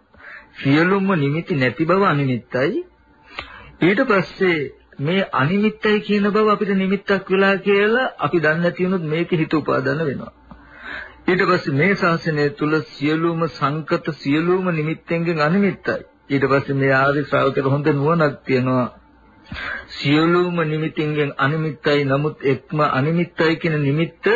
සියලුම නිමිති නැති බව අනිමිත්තයි. ඊට පස්සේ මේ අනිමිත්තයි කියන බව අපිට නිමිත්තක් වෙලා කියලා අපි දන්නේ නැති වුණොත් මේකේ හිත උපාදාන වෙනවා. ඊට පස්සේ මේ ශාසනය තුල සියලුම සංකත සියලුම නිමිත්තෙන්ගෙන් අනිමිත්තයි. ඊට පස්සේ මේ ආර්ය ශ්‍රාවකයන් හොඳ නුවණක් තියෙනවා. සියලුම නිමිතින්ගෙන් අනිමිත්තයි නමුත් එක්ම අනිමිත්තයි කියන නිමිත්ත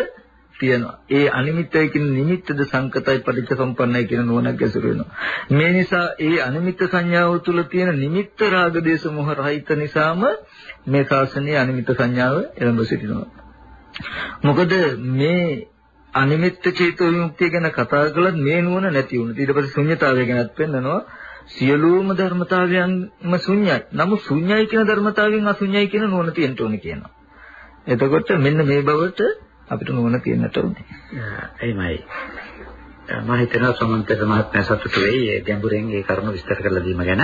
තියෙනවා. ඒ අනිමිත්තයි කියන නිමිත්තද සංකතයි පටිච්ච සම්පන්නයි කියන නුවණක් ඇසුරු වෙනවා. මේ නිසා ඒ අනිමිත්ත සංඥාව තුළ තියෙන නිමිත්ත රාග දේශ මොහ රහිත නිසාම මේ ශාසනයේ අනිමිත්ත සංඥාව එළඹ සිටිනවා. මොකද මේ අනිමිත්ත චේතෝ විමුක්තිය ගැන කතා කළත් මේ නුවණ නැති වුණා. ඊට පස්සේ ශුන්්‍යතාවය ගැනත් පෙන්නනවා. සියලුම ධර්මතාවයන්ම ශුන්‍යයි. නමුත් ශුන්‍යයි කියන ධර්මතාවයෙන් අශුන්‍යයි කියන නුවණ තියෙන්න ඕනේ කියනවා. එතකොට මෙන්න මේ බවට අපිට නුවණ තියෙන්නට ඕනේ. එහෙමයි. මම හිතනවා සමන්තක මහත්මයා සතුටු වෙයි ඒ ගැඹුරෙන් ඒ කරුණු විස්තර කරලා දීම ගැන.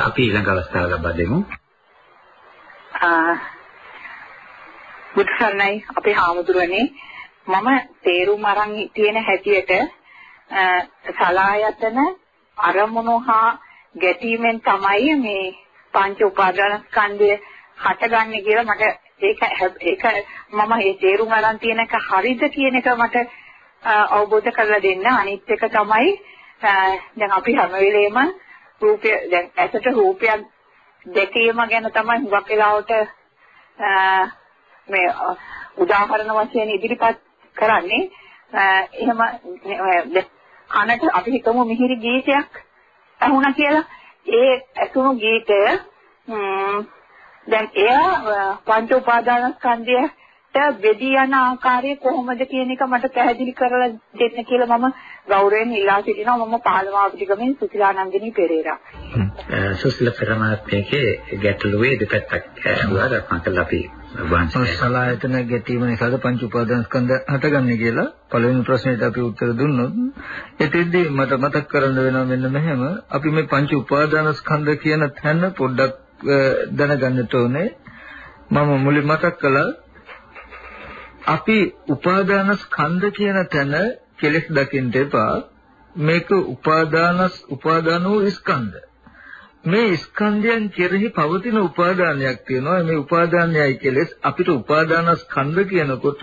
අපි ඊළඟ අවස්ථාව ලබා දෙමු. බුද්ධසරණයි අපේ හාමුදුරනේ මම තේරුම් අරන් තියෙන හැටියට සලායතන අරමුණු හා ගැටීමෙන් තමයි මේ පංච උපාදාන ස්කන්ධය හටගන්නේ කියලා මට ඒක ඒක මම මේ තේරුම් ගන්න තියෙන එක හරිද කියන එක මට අවබෝධ කරලා දෙන්න. අනිත් එක තමයි දැන් අපි හැම වෙලේම රූපය දැන් ඇසට රූපයක් දෙකේම ගැන තමයි හුඟක් වෙලාවට මේ උදාහරණ වශයෙන් ඉදිරිපත් කරන්නේ එහෙම කනට අපි හිතමු මිහිරි ගීතයක් අහුණා කියලා ඒ ඇසුණු ගීතය දැන් එයා පංච උපාදානස්කන්ධයට බෙදී යන ආකාරය කොහොමද කියන එක මට පැහැදිලි කරලා දෙන්න කියලා මම ගෞරවයෙන් ඉල්ලා සිටිනවා. මම පහළමාවතිගමෙන් සුසිලානන්දිනී පෙරේරා. සුසිල පෙරමාත්මයේ ගැටලුවේ දෙපැත්තක් වුණා රත්නකල් අපි සලායතන ගැටීම නිසාද පංච උපාදානස්කන්ධ හටගන්නේ කියලා පළවෙනි ප්‍රශ්නෙට අපි උත්තර දුන්නොත් එතෙන්දී මට මතක් කරන්න වෙනවා මෙන්න මෙහෙම. අපි මේ පංච උපාදානස්කන්ධ කියන තැන පොඩ්ඩක් දැනගන්නට ඕනේ මම මුලින් මතක් කළා අපි උපාදානස්කන්ධ කියන තැන කෙලෙස් දකින්න එපා. මේක උපාදානස් උපාදානෝ ස්කන්ධ. මේ ස්කන්ධයන් කෙරෙහි පවතින උපාදානයක් තියෙනවා. මේ උපාදානයයි කෙලෙස්. අපිට උපාදානස්කන්ධ කියනකොට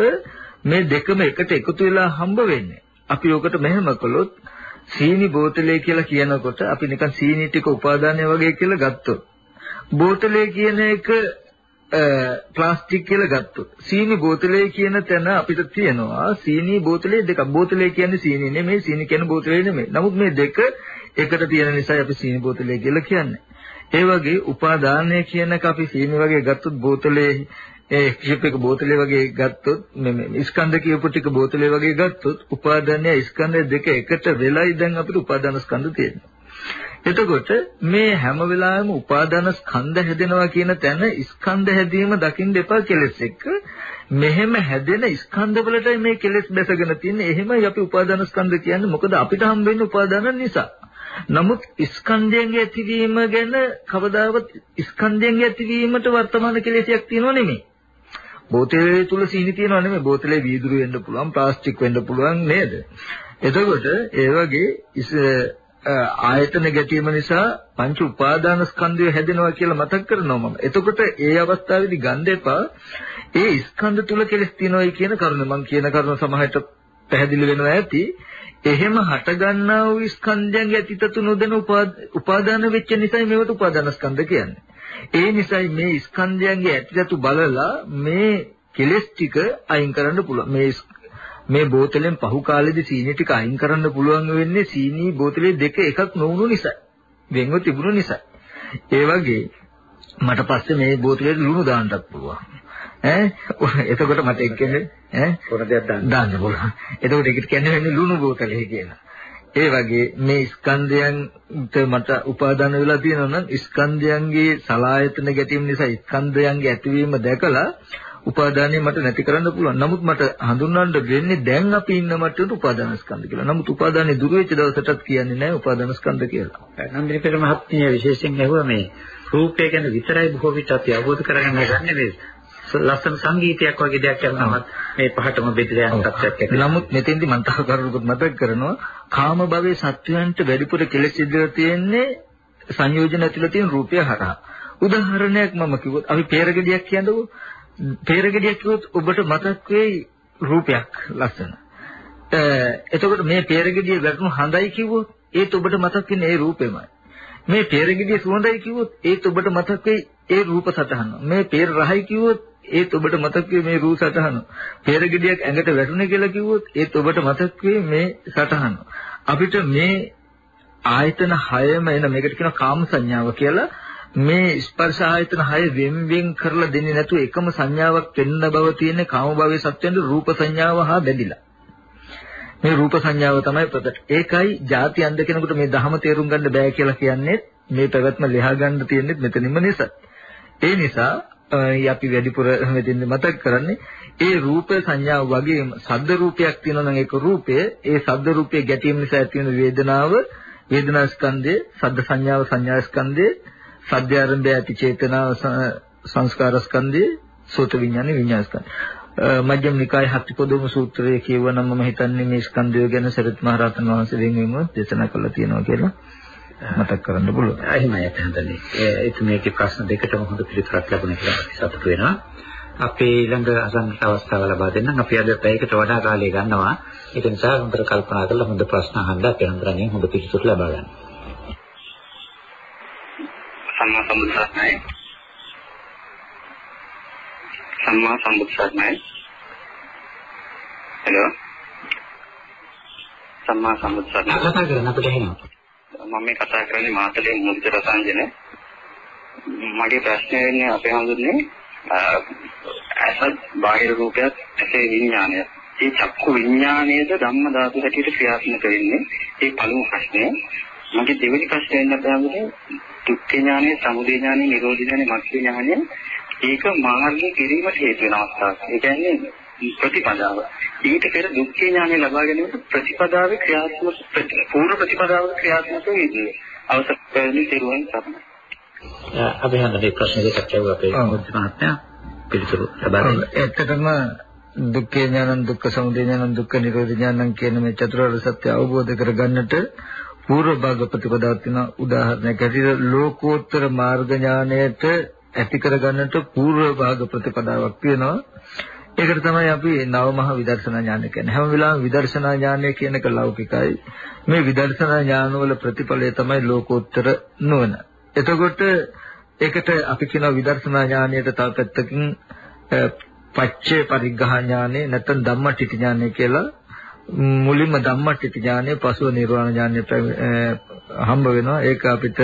මේ දෙකම එකට එකතු වෙලා හම්බ වෙන්නේ. අපි ඔකට මෙහෙම කළොත් සීනි බෝතලේ කියලා කියනකොට අපි නිකන් සීනි ටික උපාදානය වගේ කියලා ගත්තොත් බෝතලේ කියන එක ප්ලාස්ටික් කියලා ගත්තොත් සීනි බෝතලේ කියන තැන අපිට තියෙනවා. සීනි බෝතලේ දෙකක්. බෝතලේ කියන්නේ සීනි නෙමෙයි සීනි කියන්නේ බෝතලේ නෙමෙයි. නමුත් මේ දෙක එකට තියෙන නිසා අපි සීනි බෝතලේ කියලා කියන්නේ. ඒ වගේ උපාදානය කියන එක අපි සීනි වගේ ගත්තොත් බෝතලේ ඒ ක්ෂිප් එක බෝතලේ වගේ ගත්තොත් මේ ස්කන්ධ කියපු ටික බෝතලේ වගේ ගත්තොත් උපාදානය ස්කන්ධ දෙක එකට වෙලයි දැන් අපිට උපාදාන ස්කන්ධ තියෙනවා එතකොට මේ හැම වෙලාවෙම උපාදාන ස්කන්ධ හැදෙනවා කියන තැන ස්කන්ධ හැදීම දකින්න එපා කෙලස් එක්ක. මෙහෙම හැදෙන ස්කන්ධ වලටයි මේ කෙලස් බැසගෙන තින්නේ. එහෙමයි අපි උපාදාන ස්කන්ධ කියන්නේ. මොකද අපිට හම් වෙන්නේ උපාදාන නිසා. නමුත් ස්කන්ධයන්ගේ ඇතිවීම ගැන කවදාවත් ස්කන්ධයන්ගේ ඇතිවීමට වර්තමාන කෙලෙසයක් තියෙනව නෙමෙයි. බෝතලේ තුල සීනි තියෙනව නෙමෙයි. බෝතලේ වීදුරු වෙන්න පුළුවන් ප්ලාස්ටික් වෙන්න පුළුවන් නේද? එතකොට ඒ වගේ ආයතන ගැටීම නිසා පංච උපාදාන ස්කන්ධය හැදෙනවා කියලා මතක් කරනවා මම. එතකොට ඒ අවස්ථාවේදී ගන්න එපා ඒ ස්කන්ධ තුල කෙලස් තියෙනවායි කියන කරුණ මම කියන කරුණ සමහරට පැහැදිලි වෙනවා ඇති. එහෙම හටගන්නා වූ ස්කන්ධයන්ගේ අතීතතු නොදෙන උපාදාන වෙච්ච නිසා මේවට උපාදාන ස්කන්ධ කියන්නේ. ඒ නිසායි මේ ස්කන්ධයන්ගේ අතීතතු බලලා මේ කෙලස් ටික අයින් කරන්න පුළුවන්. මේ මේ බෝතලෙන් පහු කාලෙදි සීනි ටික අයින් කරන්න පුළුවන් වෙන්නේ සීනි බෝතලේ දෙක එකක් නොවුණු නිසා. වෙන්ව තිබුණු නිසා. ඒ වගේ මට පස්සේ මේ බෝතලේ ලුණු දාන්නත් පුළුවන්. ඈ එතකොට මට එක්කෙනේ ඈ පොර දෙයක් දාන්න. දාන්න පුළුවන්. එතකොට ඒකට කියන්නේ වෙන්නේ ලුණු බෝතලේ කියලා. ඒ වගේ මේ ස්කන්ධයන්ට මට උපාදාන වෙලා තියෙනවා නම් ස්කන්ධයන්ගේ සලායතන ගැටීම නිසා ස්කන්ධයන්ගේ ඇතිවීම දැකලා උපාදානය මට නැති කරන්න පුළුවන්. නමුත් මට හඳුන්වන්න වෙන්නේ දැන් අපි ඉන්න මට්ටමට උපාදානස්කන්ධ කියලා. නමුත් උපාදානෙ දුර වෙච්ච දවසටත් කියන්නේ නැහැ උපාදානස්කන්ධ කියලා. නන්දිනි පෙර මහත්මිය විශේෂයෙන් ඇහුවා මේ රූපය ගැන විතරයි බොහෝ විට අපි අවබෝධ කරගන්න ගන්නේ මේ ලස්සන සංගීතයක් වගේ දෙයක් කරනවත් මේ පහටම බෙදලා යන තත්ත්වයක් ඇති. නමුත් මෙතෙන්දි මම තව කරුණකුත් මතක් කරනවා කාම භවයේ සත්වයන්ට වැඩිපුර කෙලෙස් ඉදලා තියෙන්නේ සංයෝජන ඇතුළත තියෙන රූපය හරහා. උදාහරණයක් මම කිව්වොත් අපි peeragediyak කියනදෝ peeragediyak කිව්වොත් ඔබට මතක් වෙයි රූපයක් ලස්සන. එතකොට මේ peeragediය වැටුණු හඳයි කිව්වොත් ඒත් ඔබට මතක් වෙන්නේ ඒ රූපෙමයි. මේ peeragediය සුවඳයි කිව්වොත් ඒත් ඔබට මතක් වෙයි ඒ රූප සටහන. මේ peer රහයි කිව්වොත් ඒත් ඔබට මතක් වෙයි මේ රූප සටහන. peeragediyak ඇඟට වැටුනේ කියලා කිව්වොත් ඒත් ඔබට මතක් වෙයි මේ සටහන. අපිට මේ ආයතන 6ම එන මේකට කියනවා කාම සංඥාව කියලා මේ ස්පර්ශ ආයතන 6 වෙන් වෙන් කරලා දෙන්නේ නැතුව එකම සංඥාවක් වෙන්න බව තියෙන කාම භවයේ සත්‍යෙන් රූප සංඥාව හා බැඳිලා. මේ රූප සංඥාව තමයි ප්‍රකට. ඒකයි ಜಾති අන්ද කෙනෙකුට මේ ධහම තේරුම් ගන්න බෑ කියලා කියන්නේ මේ පැවැත්ම ලියා ගන්න තියෙන්නේ මෙතනින්ම නිසා. ඒ නිසා අපි වැඩිපුර මෙතෙන් මතක් කරන්නේ ඒ රූප සංඥාව වගේම සද්ද රූපයක් තියෙනවා නම් ඒක රූපය ඒ සද්ද රූපයේ ගැටීම නිසා ඇති වෙන වේදනාව වේදනා ස්කන්ධය සද්ද සංඥාව සංඥා ස්කන්ධය සද්ද ආරම්භය ඇති චේතනාව සංස්කාර ස්කන්ධය සෝත විඥාන විඥාන ස්කන්ධය මජ්ක්‍ධිම නිකාය හත්පොදොම සූත්‍රයේ කියවනම් මම හිතන්නේ මේ ස්කන්ධය ගැන සරිත් මහ රහතන් වහන්සේ වෙනුවෙන්ම දේශනා කළා තියෙනවා කියලා මතක් කරන්න පුළුවන්. එහෙමයි අපහන්දනේ. ඒක මේකේ ප්‍රශ්න දෙකටම හොඳ පිළිතුරක් ලැබුණා කියලා අපි සතුටු වෙනවා. අපි ඊළඟ අසන්නට අවස්ථාව ලබා දෙන්නම්. අපි අද පැයකට වඩා කාලය ගන්නවා. ඒක නිසා හොඳට කල්පනා කරලා හොඳ ප්‍රශ්න අහන්න අපි හන්දරන්නේ හොඳ පිළිතුරු ලබා ගන්න. සම්මා සම්බුද්දස්මයි සම්මා සම්බුද්දස්මයි හෙලෝ සම්මා සම්බුද්දස්මයි කතා කරන අපිට එහෙනම් මම මේ කතා කරන්නේ මාතලේ මුදිත රසංජන. මගේ ප්‍රශ්නේ වෙන්නේ අපේ හඳුන්නේ අසත් බාහිර රූපයක් ඇසේ විඥානය ඒ චක්කු විඥානයේද ධම්ම ධාතු හැටියට ක්‍රියාත්මක වෙන්නේ? ඒ පළමු ප්‍රශ්නය මගේ දෙවෙනි ප්‍රශ්නේ වෙන අපේ දුක්ඛ ඥානය, සමුදය ඥානය, නිරෝධ ඥානය, මග්ග ඥානය ඒක මාර්ගය කිරීමට හේතු වෙන අවස්ථාවක්. ඒ කියන්නේ ප්‍රතිපදාව. ඊට පෙර දුක්ඛ ඥානය ලබා ගැනීමට ප්‍රතිපදාවේ ක්‍රියාත්මක පූර්ව ප්‍රතිපදාවේ ක්‍රියාත්මක වීදී අවශ්‍ය පැහැදිලි කෙරුවන් තමයි. අපි හඳුනේ ප්‍රශ්න දෙකක් ඇහුවා අපේ මුද්ද මහත්මයා පිළිතුරු ලබා දෙන්න. ඇත්තටම දුක්ඛ ඥානං දුක්ඛ සමුදය ඥානං දුක්ඛ නිරෝධ ඥානං කියන මේ චතුරාර්ය සත්‍ය අවබෝධ කරගන්නට පූර්ව භාග ප්‍රතිපදාවක් තියෙන උදාහරණයක් ඇටියට ලෝකෝත්තර මාර්ග ඥාණයට ඇති කරගන්නට පූර්ව භාග ප්‍රතිපදාවක් තියෙනවා. ඒකට තමයි අපි නවමහ විදර්ශනා ඥානය කියන්නේ. හැම වෙලාවෙම විදර්ශනා ඥානය කියන එක ලෞකිකයි. මේ විදර්ශනා ඥානවල ප්‍රතිඵලය තමයි ලෝකෝත්තර නුවණ. එතකොට ඒකට අපි කියන විදර්ශනා ඥානයට තව පැත්තකින් පච්චේ පරිග්‍රහ ඥානෙ නැත්නම් ධම්මටිටි ඥානෙ කියලා මුලින්ම ධම්මටිටි ඥානෙ පසුව නිර්වාණ ඥානෙ හම්බ වෙනවා. ඒක අපිට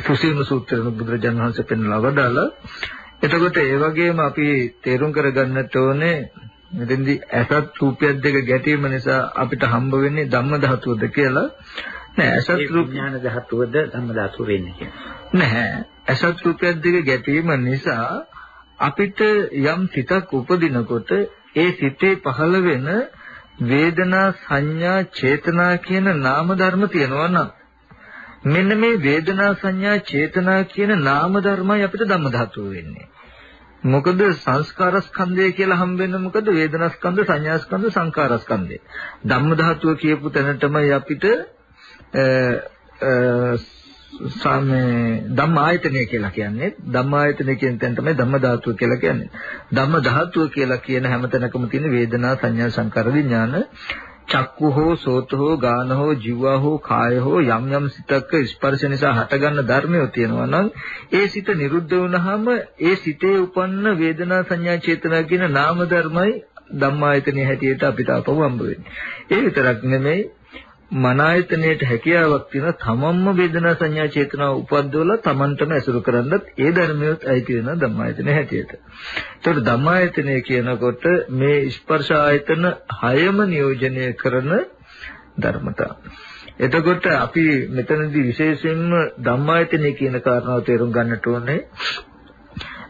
සුසීම සූත්‍රයේ බුදුරජාණන් වහන්සේ පෙන්වලා වදාලා. එතකොට ඒ වගේම අපි තේරුම් කරගන්නට ඕනේ මෙතෙන්දී ඇසත් රූපයක් දෙක ගැටීම නිසා අපිට හම්බ වෙන්නේ ධම්ම ධාතුවද කියලා. නෑ ඇසත් රූප ඥාන ධාතුවද ධම්ම ධාතුව වෙන්නේ කියලා. නැහැ ඇසත් රූපයක් දෙක ගැටීම නිසා අපිට යම් සිතක් උපදිනකොට ඒ සිතේ පහළ වෙන වේදනා සංඥා චේතනා කියන නාම ධර්ම තියෙනවා නම් මෙන්න මේ වේදනා සංඥා චේතනා කියන නාම ධර්මයි අපිට ධම්ම ධාතුව වෙන්නේ. මොකද සංස්කාර ස්කන්ධය කියලා හම්බෙන්නේ මොකද වේදනා ස්කන්ධ සංඥා ස්කන්ධ සංකාර ස්කන්ධය. ධම්ම ධාතුව කියපු තැනටමයි අපිට සාමේ ධම්ම ආයතනය කියලා කියන්නේ ධම්ම ආයතනය කියන තැන තමයි ධම්ම ධාතුව කියලා කියන්නේ ධම්ම ධාතුව කියලා කියන හැමතැනකම තියෙන වේදනා සංඥා සංකාර විඥාන චක්කු හෝ සෝත හෝ ගාන හෝ ජීව හෝ කාය හෝ යම් යම් සිතක ස්පර්ශ නිසා හටගන්න ධර්මය තියෙනවා නම් ඒ සිත නිරුද්ධ වුණාම ඒ සිතේ උපන්න වේදනා සංඥා චේතනා කියන නාම ධර්මයි ධම්මායතනයේ හැටියට අපිට අපව හම්බ වෙන්නේ. ඒ විතරක් නෙමෙයි මනායතනයේට හැකියාවක් තියෙන තමන්ම වේදනා සංඥා චේතනා උපද්දවලා තමන්ටම ඇසුරු කරන්නත් ඒ ධර්මියොත් අයිති වෙන ධම්මායතන හැටියට. ඒතකොට ධම්මායතනය කියනකොට මේ ස්පර්ශ ආයතන හයම නියෝජනය කරන ධර්මතා. එතකොට අපි මෙතනදී විශේෂයෙන්ම ධම්මායතනය කියන කාරණාව තේරුම් ගන්නට ඕනේ.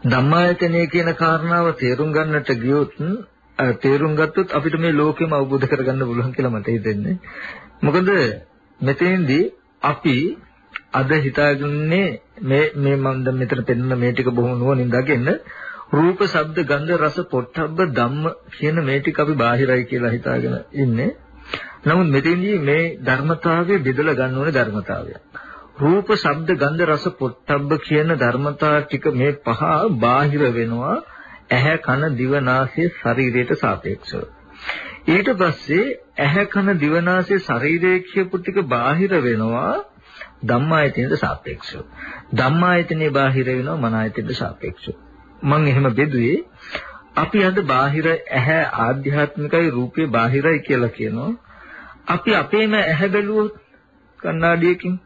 ධම්මායතනය කියන කාරණාව තේරුම් ගන්නට ගියොත් තේරුම් ගත්තොත් අපිට මේ ලෝකෙම අවබෝධ කරගන්න පුළුවන් කියලා මට හිතෙන්නේ. මොකද මෙතෙන්දී අපි අද හිතාගන්නේ මේ මේ මම දැන් මෙතන පෙන්න මේ ටික බොහොම නුවණින් දකින්න රූප, ශබ්ද, ගන්ධ, රස, පොට්ටබ්බ ධම්ම කියන මේ ටික අපි බාහිරයි කියලා හිතාගෙන ඉන්නේ. නමුත් මෙතෙන්දී මේ ධර්මතාවය බෙදලා ගන්න ඕනේ ධර්මතාවය. රූප, ශබ්ද, ගන්ධ, රස, පොට්ටබ්බ කියන ධර්මතා ටික මේ පහ බාහිර වෙනවා ඇහැ, කන, දිව, නාසය, ශරීරයට සාපේක්ෂව. ඊට පස්සේ ඇහැ කන දිවනාසය ශරීරය කියපු ටික බාහිර වෙනවා ධම්මායතනයට සාපේක්ෂව. ධම්මායතනේ බාහිර වෙනවා මනායතනයට සාපේක්ෂව. මම එහෙම බෙදුවේ අපි අද බාහිර ඇහැ ආධ්‍යාත්මිකයි රූපේ බාහිරයි කියලා කියනවා. අපි අපේම ඇහැ බැලුවොත් කණ්ණාඩියකින්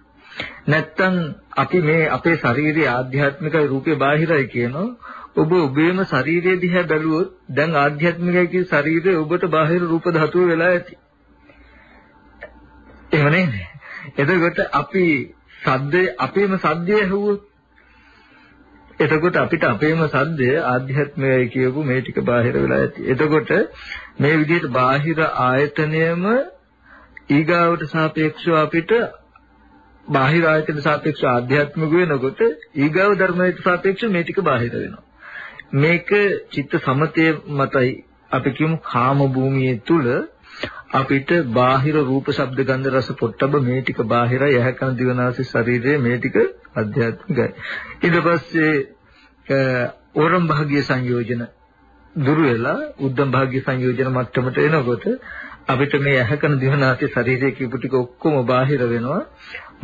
නැත්තම් අපි මේ අපේ ශාරීරික ආධ්‍යාත්මිකයි රූපේ බාහිරයි කියනවා. ඔබ ඔබේම ශරීරය දිහා බැලුවොත් දැන් ආධ්‍යාත්මිකයි කියන ශරීරය ඔබට බාහිර රූප ධාතුව වෙලා ඇති. එහෙම නේද? එතකොට අපි සද්දේ අපේම සද්දය ඇහුවොත් එතකොට අපිට අපේම සද්දය ආධ්‍යාත්මයයි කියපු මේ ටික බාහිර වෙලා ඇති. එතකොට මේ විදිහට බාහිර ආයතනයම ඊගාවට සාපේක්ෂව අපිට බාහිර ආයතන සාපේක්ෂව ආධ්‍යාත්මික වෙනකොට ඊගාව ධර්මයට සාපේක්ෂව මේ ටික බාහිර වෙනවා. මේක චිත්ත සමතය මතයි අපි කියමු කාම භූමියේ තුල අපිට බාහිර රූප ශබ්ද ගන්ධ රස පොට්ටබ මේ ටික බාහිරයි. ඇහැ කන දිවනාසය ශරීරය මේ ටික අධ්‍යාත්මිකයි. ඊට පස්සේ ඕරම් භාග්‍ය සංයෝජන දුර වෙලා උද්දම් භාග්‍ය සංයෝජන මට්ටමට එනකොට අපිට මේ ඇහැ කන දිවනාසය ශරීරය කියපු ටික ඔක්කොම බාහිර වෙනවා.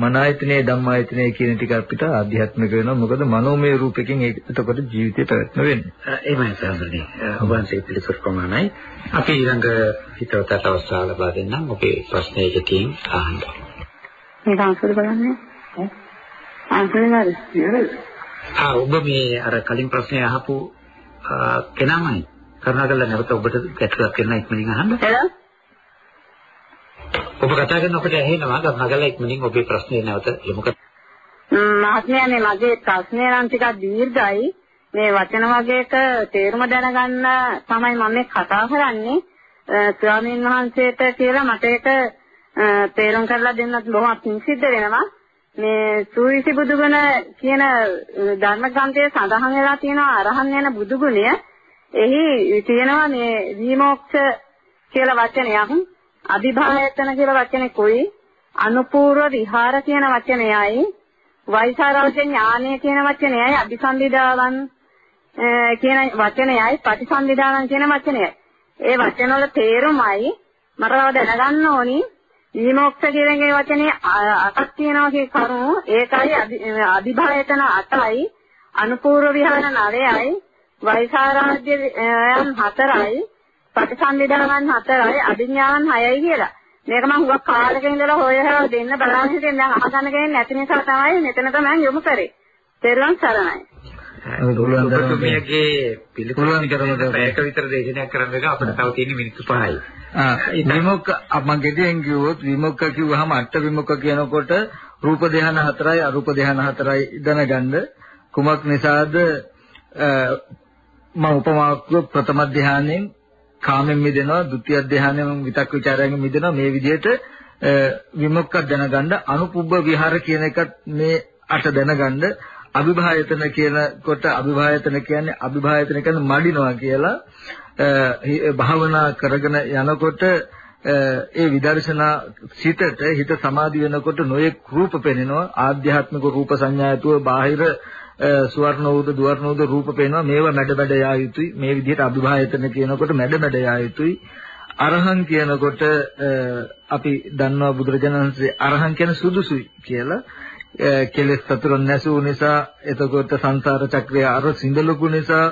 මන ආයතනයේ ධම්ම ආයතනයේ කියන ටික අපිට ආධ්‍යාත්මික වෙනවා. මොකද මනෝමය රූපකින් ඒක එතකොට ජීවිතේ පැවැත්ම වෙන්නේ. එහෙමයි සම්බන්ධයි. ඔබ වහන්සේ පිළිතුරු ප්‍රමාණයි. අපි ඊළඟ හිතවතට අවස්ථාව ලබා දෙන්නම්. ඔබේ ප්‍රශ්නයකින් අහන්න. මේක අන්සර් බලන්නේ. අන්සර් නේද? ආ ඔබ මේ අර කලින් ප්‍රශ්නේ අහපු කෙනාමයි. කරුණාකරලා නැවත ඔබට ගැටලුවක් වෙන ඉක්මනින් අහන්න. හෙලෝ ඔබ කතා කරනකොට ඇහෙනවා කරුණාකරලා ඉක්මනින් ඔබේ ප්‍රශ්නේ නැවත යොමු කරන්න. මහත්මයා මේ මගේ ප්‍රශ්නය නම් ටිකක් දීර්ඝයි. මේ වචන වගේක තේරුම දැනගන්න තමයි මම මේ කතා කරන්නේ. ස්වාමීන් වහන්සේට කියලා මට ඒක තේරුම් කරලා දෙන්නත් බොහොම පිං සිද්ධ වෙනවා. මේ සූවිසි බුදුගුණ කියන ධර්ම ග්‍රන්ථයේ සඳහන් වෙලා තියෙනවා අරහන් යන බුදුගුණය. එහි තියෙනවා මේ විමෝක්ෂ කියලා වචනයක්. අභිභායතන කියලා වචනේ කොයි. අනුපූර්ව විහාර කියන වචනයයි. වෛසාරාජ ඥානය කියන වචනයයි. අபிසම්බිදාවන් කියන වචනයයි. පටිසම්බිදාවන් කියන වචනයයි. ඒ වචන වල තේරුමයි මට දැනගන්න ඕනි. විමුක්ත කියන වචනේ අටක් තියෙනවා කියන කරුණු ඒකයි අභිභායතන අටයි. අනුපූර්ව විහාර නවයයි. වෛසාරාජ්‍යයන් හතරයි. ප්‍රතිසංවිධානයන් හතරයි අභිඥාවන් හයයි කියලා. මේක මම හුඟක් කාලෙක ඉඳලා හොයලා දෙන්න බලන් හිටින් දැන් අහගන්න කෙනෙක් නැති නිසා තමයි මෙතන තමයි යොමු කරේ. තෙරුවන් සරණයි. ඔබතුමියගේ පිළිතුරු කරනකොට ඒක විතර දේශනයක් කරන්න එක අපිට තව තියෙන මිනිත්තු 5යි. ආ විමුක්ඛ මම ගෙදෙන් කිව්වොත් විමුක්ඛ කිව්වහම අට විමුක්ඛ කියනකොට රූප ධ්‍යාන හතරයි අරූප ධ්‍යාන හතරයි දැනගන්න කුමක් නිසාද මම උපමාවක් ප්‍රථම ධ්‍යානෙන් කාමෙන් මිදෙනවා ဒုတိ ය ධානයෙන් විතක් ਵਿਚාරයෙන් මිදෙනවා. මේ විදිහට විමුක්ක දැනගන්න අනුපුබ්බ විහාර කියන එකත් මේ අට දැනගන්න අභිභායතන කියන කොට අභිභායතන කියන්නේ අභිභායතන කියන්නේ මඩිනවා කියලා භාවනා කරගෙන යනකොට ඒ විදර්ශනා සිතට හිත සමාධි වෙනකොට නොයෙක් රූප පෙනෙනවා. ආධ්‍යාත්මික රූප සංඥායතුව බාහිර සුවර්ණ වූද දුවර්ණ වූද රූප පේනවා. මේවා මැඩ මැඩ යා යුතුයි. මේ විදිහට අභිභායතන කියනකොට මැඩ මැඩ යා යුතුයි. අරහං කියනකොට අපි දන්නවා බුදුරජාණන් වහන්සේ අරහං කියන සුදුසුයි කියලා. කෙලෙස් සතුරන් නැසූ නිසා එතකොට සංසාර චක්‍රය අර සිඳලුකු නිසා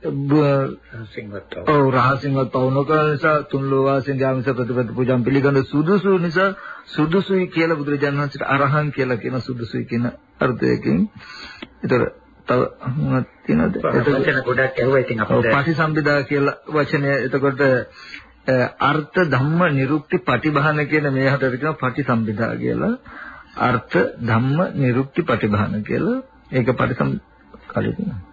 ඔව් රහසින්වත් පවුනක නිසා තුන් ලෝවාසෙන් යාමිස ප්‍රතිපද පූජාම් පිළිගන්න සුදුසු නිසා සුදුසුයි කියලා බුදුරජාණන් වහන්සේට අරහං කියලා කියන සුදුසුයි කියන අර්ථයකින්. ඒතර තව මොනවද තියෙනවද? වචන ගොඩක් ඇහුවා ඉතින් අපිට. පටිසම්භිදා කියලා වචනය. එතකොට අර්ථ ධම්ම නිරුක්ති පටිභාන කියන මේ හතර කියන පටිසම්භිදා කියලා. අර්ථ ධම්ම නිරුක්ති පටිභාන කියලා. ඒක පටිසම් කලින්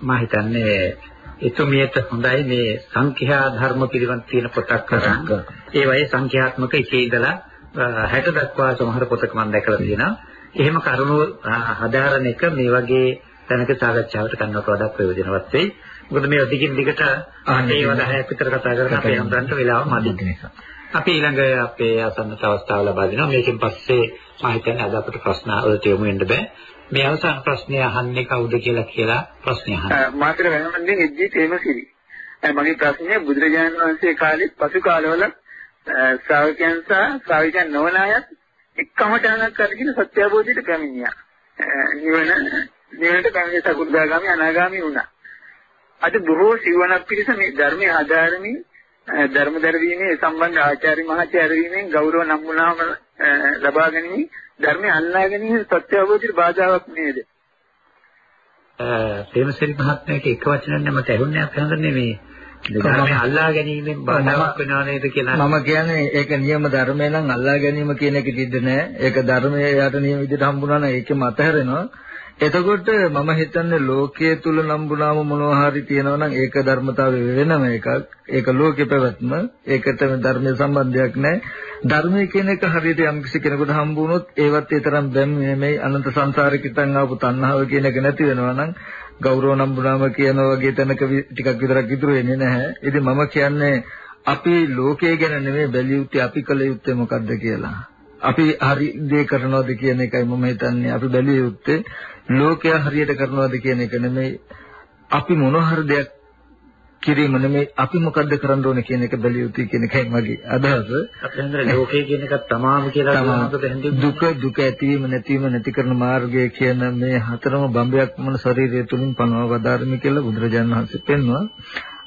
මම හිතන්නේ එතුමියට හොඳයි මේ සංඛ්‍යා ධර්ම පිළිබඳ තියෙන පොතක් කරන් ඒ වගේ සංඛ්‍යාත්මක ඉතේ ඉඳලා 60 දක්වා සමහර පොතක මම දැකලා තියෙනවා. එහෙම කරුණු හදාරන එක මේ වගේ තැනක සාකච්ඡාවට ගන්නවට වඩා ප්‍රයෝජනවත් වෙයි. මොකද මේ දිගින් දිගට වද හැයක් විතර කතා කරලා අපේ හම්බන්ට වෙලාව මදි නිසා. අපි ඊළඟ අපේ අසන්නත අවස්ථාව ලබා දෙනවා. මේකෙන් පස්සේ මම හිතන්නේ අද අපිට ප්‍රශ්න වලට යොමු වෙන්න බෑ. මේ අවසාන ප්‍රශ්නය අහන්නේ කවුද කියලා කියලා ප්‍රශ්නය අහන්න. මාතර වෙනමන්නේ එජ්ජි තේමසිරි. මගේ ප්‍රශ්නේ බුදුරජාණන් වහන්සේ කාලේ පසු කාලවල ශ්‍රාවකයන් සහ ශ්‍රාවිකයන් නොවන අයත් එක්කම තැනක් අරගෙන සත්‍ය අවබෝධයට පැමිණියා. නිවන නිවනට පැමිණ සකුද්දාගාමි අනාගාමි වුණා. අද බොහෝ සිවණක් පිරිස මේ ධර්මයේ ආධාරමින් ධර්ම දරවීමේ සම්බන්ධ ආචාර්ය මහාචාර්ය වීමෙන් ගෞරව නම් වුණාම ලබා ගැනීම ධර්මය අල්ලා ගැනීම සත්‍ය අවබෝධයට බාධාවක් නේද? ප්‍රේමසිරි මහත්මයාගේ එක වචනයක් මට ඇහුන්නේ අපි හඳුන්නේ මේ ධර්මය අල්ලා ගැනීමෙන් බාධාවක් වෙනව නේද කියලා. මම කියන්නේ ඒක නියම ධර්මය නම් අල්ලා ගැනීම කියන එක කිව්ද නෑ. ඒක ධර්මයේ යට නියම විදිහට හම්බුනා නම් ඒකෙම අතහැරෙනවා. එතකොට මම හිතන්නේ ලෝකයේ තුල නම්බුනාම මොනවා හරි තියෙනවා නම් ඒක ධර්මතාවය වෙනම එකක්. ඒක ලෝකේ පැවැත්ම. ඒකට ධර්මයේ සම්බන්ධයක් නැහැ. ධර්මය කියන එක හරියට යම් කිසි කෙනෙකුට හම්බ වුණොත් ඒවත් ඒ තරම් බැම් නෙමෙයි අනන්ත සංසාරේ කිතන් ආපු තණ්හාව කියන එක නැති වෙනවා නම් ගෞරව නම්බුනාම කියන වගේ තැනක ටිකක් විතරක් ඉතුරු වෙන්නේ නැහැ. ඉතින් මම කියන්නේ අපි ලෝකය ගැන නෙමෙයි බැලිය යුත්තේ අපි කළ යුත්තේ මොකද්ද කියලා. අපි හරි දේ කරනවද කියන එකයි මම හිතන්නේ. අපි බැලිය යුත්තේ ලෝකයා හරියට කරනවද කියන එක නෙමෙයි. අපි මොන හරි දෙයක් කිරීම නෙමෙයි. අපි මොකද්ද කරන්න ඕනේ කියන එක බැලිය යුතුයි කියන එකයි මගේ අදහස. අපෙන්දර ලෝකය කියන එකත් තමාම කියලා දුක දුක ඇතිවීම නැතිවීම නැති කරන මාර්ගය කියන මේ හතරම බම්බයක් මොන ශරීරය තුලින් පනව වදාරමි කියලා බුදුරජාණන් වහන්සේ පෙන්වනවා.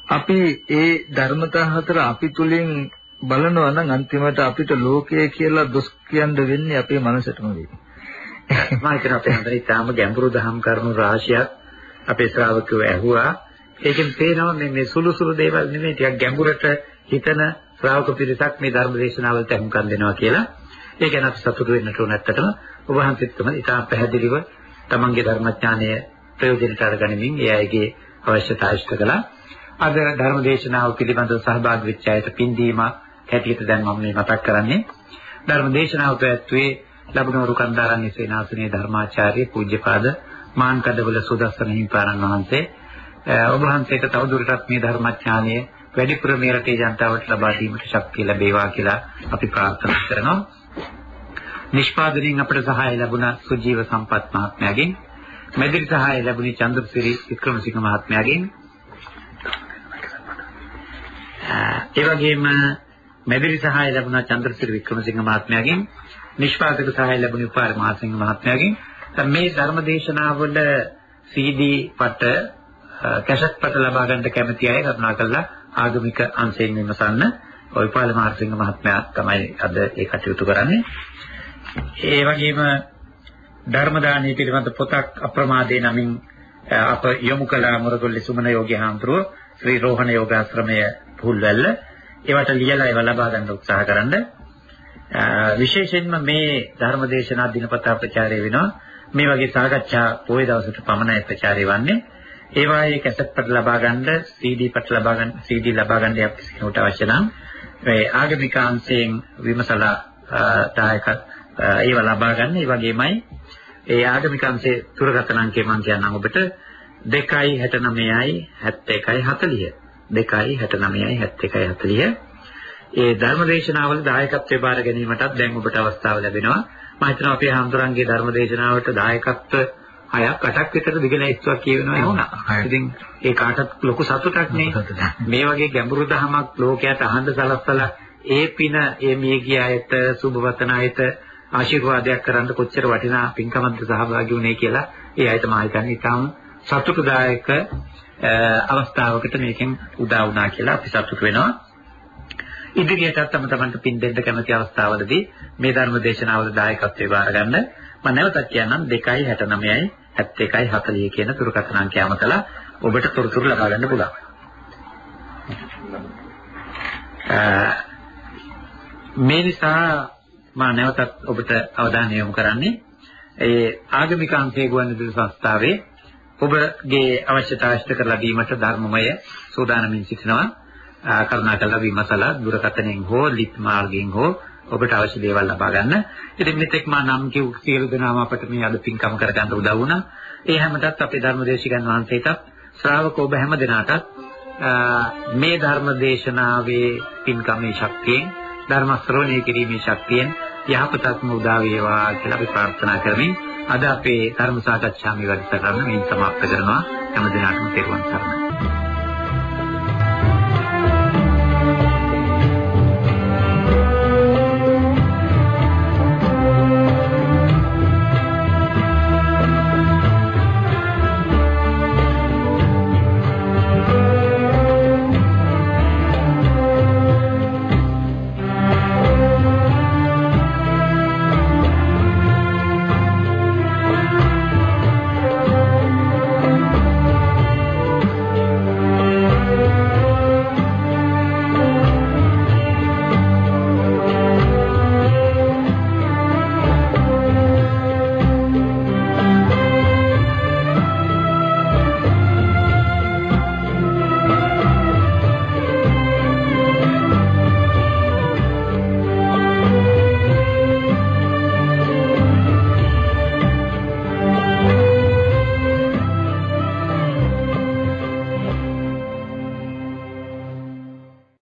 අපි ඒ ධර්මතා හතර අපි තුලින් බලනවා නම් අන්තිමට අපිට ලෝකය කියලා දොස් කියන්න වෙන්නේ අපේ මනසටම වෙයි. මම හිතන අපේ හන්දරේ තාම ගැඹුරු දහම් කරුණු රාශියක් අපේ ශ්‍රාවකයෝ ඇහුවා. ඒකෙන් පේනවා මේ මේ සුළු සුළු දේවල් නෙමෙයි ටිකක් ගැඹුරට හිතන ශ්‍රාවක පිරිසක් මේ ධර්ම දේශනාවලට අහුම්කම් දෙනවා කියලා. ඒ ගැන අපි සතුටු වෙන්නට ඕන ඇත්තටම ඔබ වහන්සේත් තමයි ඉතා පැහැදිලිව තමන්ගේ ධර්මඥානය ප්‍රයෝජනට අරගනිමින් ඒ අයගේ අවශ්‍යතා ඉෂ්ට කළා. අද ධර්ම දේශනාව පිළිබඳව සහභාගී වෙච්ච අයට පින්දීම හැටියට දැන් මම මේ මතක් කරන්නේ. ධර්ම දේශනාව පැවැත්වුවේ ලබනවරු කන්දාරන්නේ සේනාසනයේ ධර්මාචාර්ය පූජ්‍යපාද මාන්කඩවල සුදස්සන හිමිපාණන් වහන්සේ ඔබ වහන්සේට තවදුරටත් මේ ධර්මඥානය වැඩිපුර මේ රටේ ජනතාවට ලබා දීමට ශක්තිය ලැබේවා කියලා අපි ප්‍රාර්ථනා කරනවා. නිෂ්පාදනයෙන් අපට සහාය ලැබුණ සුජීව සම්පත් මහත්මයාගෙන් මෙදිරි සහාය ලැබුණේ චන්ද්‍රසිරි වික්‍රමසිංහ මහත්මයාගෙන් ඒ වගේම මෙදිරි සහාය ලැබුණා චන්ද්‍රසිරි වික්‍රමසිංහ මහත්මයාගෙන් නිෂ්පාදක සහාය ලැබුණේ උපාර මහසිංහ මහත්මයාගෙන්. මේ ධර්ම දේශනාවල CD පට කැසට් පට ලබා ගන්න කැමති අය කරුණාකරලා ආගමික අංශයෙන් විමසන්න ඔයපාල මහසිංහ මහත්මයා තමයි අද ඒ කටයුතු කරන්නේ. ඒ වගේම ධර්ම දානීය පිළිබඳ පොතක් අප්‍රමාදේ නමින් අප යොමු කළ මුරගොල්ලේ සුමන යෝගී හාමුදුරුව ශ්‍රී රෝහණ යෝගාශ්‍රමය පුල්වැල්ල. ඒවට ලියලා ඒව ලබා ගන්න උත්සාහ කරන්න. විශේෂයෙන්ම මේ ධර්ම දේශනා දිනපතා ප්‍රචාරය වෙනවා. මේ වගේ සාකච්ඡා පොයේ දවසට පමණයි ප්‍රචාරය වන්නේ. ඒ වායේ කැසට් පට ලබා ගන්න CD පට ලබා ගන්න CD ලබා ගන්න යම් කෙනෙකුට අවශ්‍ය නම් මේ ආගමික අංශයෙන් විමසලා දායක ඒව ලබා ගන්න. ඒ වගේමයි ඒ ආගමික අංශයේ දුරකථන අංකය මම කියන්නම් ඔබට. 269යි 7140 269යි 7140 ඒ ධර්මදේශනාවල දායකත්වයේ බාර ගැනීමටත් දැන් ඔබට අවස්ථාව ලැබෙනවා. මම හිතනවා අපේ හාමුදුරන්ගේ ධර්මදේශනාවට දායකත්ව හයක් අටක් විතර දිගලැයිස්තුවක් කියවෙනවා. වුණා. ඉතින් ඒ කාටත් ලොකු සතුටක් නේ. මේ වගේ ගැඹුරු දහමක් ලෝකයට අහන්න සලස්සලා ඒ පින ඒ මිය ගිය අයට සුබවතන අයට ආශිර්වාදයක් කරන්න කොච්චර වටිනා පින්කමක්ද සහභාගී වුණේ කියලා ඒ අයට මා හිතන්නේ. ඉතාම සතුටුදායක අවස්ථාවකට මේකෙන් උදා වුණා කියලා අපි සතුටු වෙනවා. ඉදිරියටත් තම තමන්ට පින් දෙන්න කැමති අවස්ථාවලදී මේ ධර්ම දේශනාවල දායකත්වයේ බාර ගන්න මම නැවතත් කියන්නම් 269යි 71යි 40 කියන දුරකථන අංකය අමතලා ඔබට තොරතුරු ලබා ගන්න පුළුවන්. මේ නිසා මම නැවතත් ඔබට අවධානය යොමු කරන්නේ ඒ ආගමික අංශයේ ගුවන්විදුලි සංස්ථාවේ ඔබගේ අවශ්‍යතා ඉෂ්ට කරලා දීමට ධර්මමය සූදානමින් සිටිනවා කරුණාකරලා විමසලා දුරකථනයෙන් හෝ ලිප් මාර්ගයෙන් හෝ ඔබට අවශ්‍ය දේවල් ලබා ගන්න. ඉතින් මෙතෙක් මා නම් කිව් සියලු දෙනාම අපට මේ අද පින්කම කරගන්න උදව් වුණා. ඒ හැමදත් අපේ ධර්මදේශිකයන් වහන්සේටත් ශ්‍රාවක ඔබ හැම දෙනාටත් මේ ධර්ම දේශනාවේ පින්කමේ ශක්තියෙන් ධර්ම ශ්‍රවණය කිරීමේ ශක්තියෙන් යහපතක්ම උදා වේවා කියලා අපි ප්‍රාර්ථනා කරමින් අද අපේ ධර්ම සාකච්ඡාවේ වැඩසටහන මේ සමාප්ත කරනවා. හැම දිනකටම තෙරුවන් සරණයි.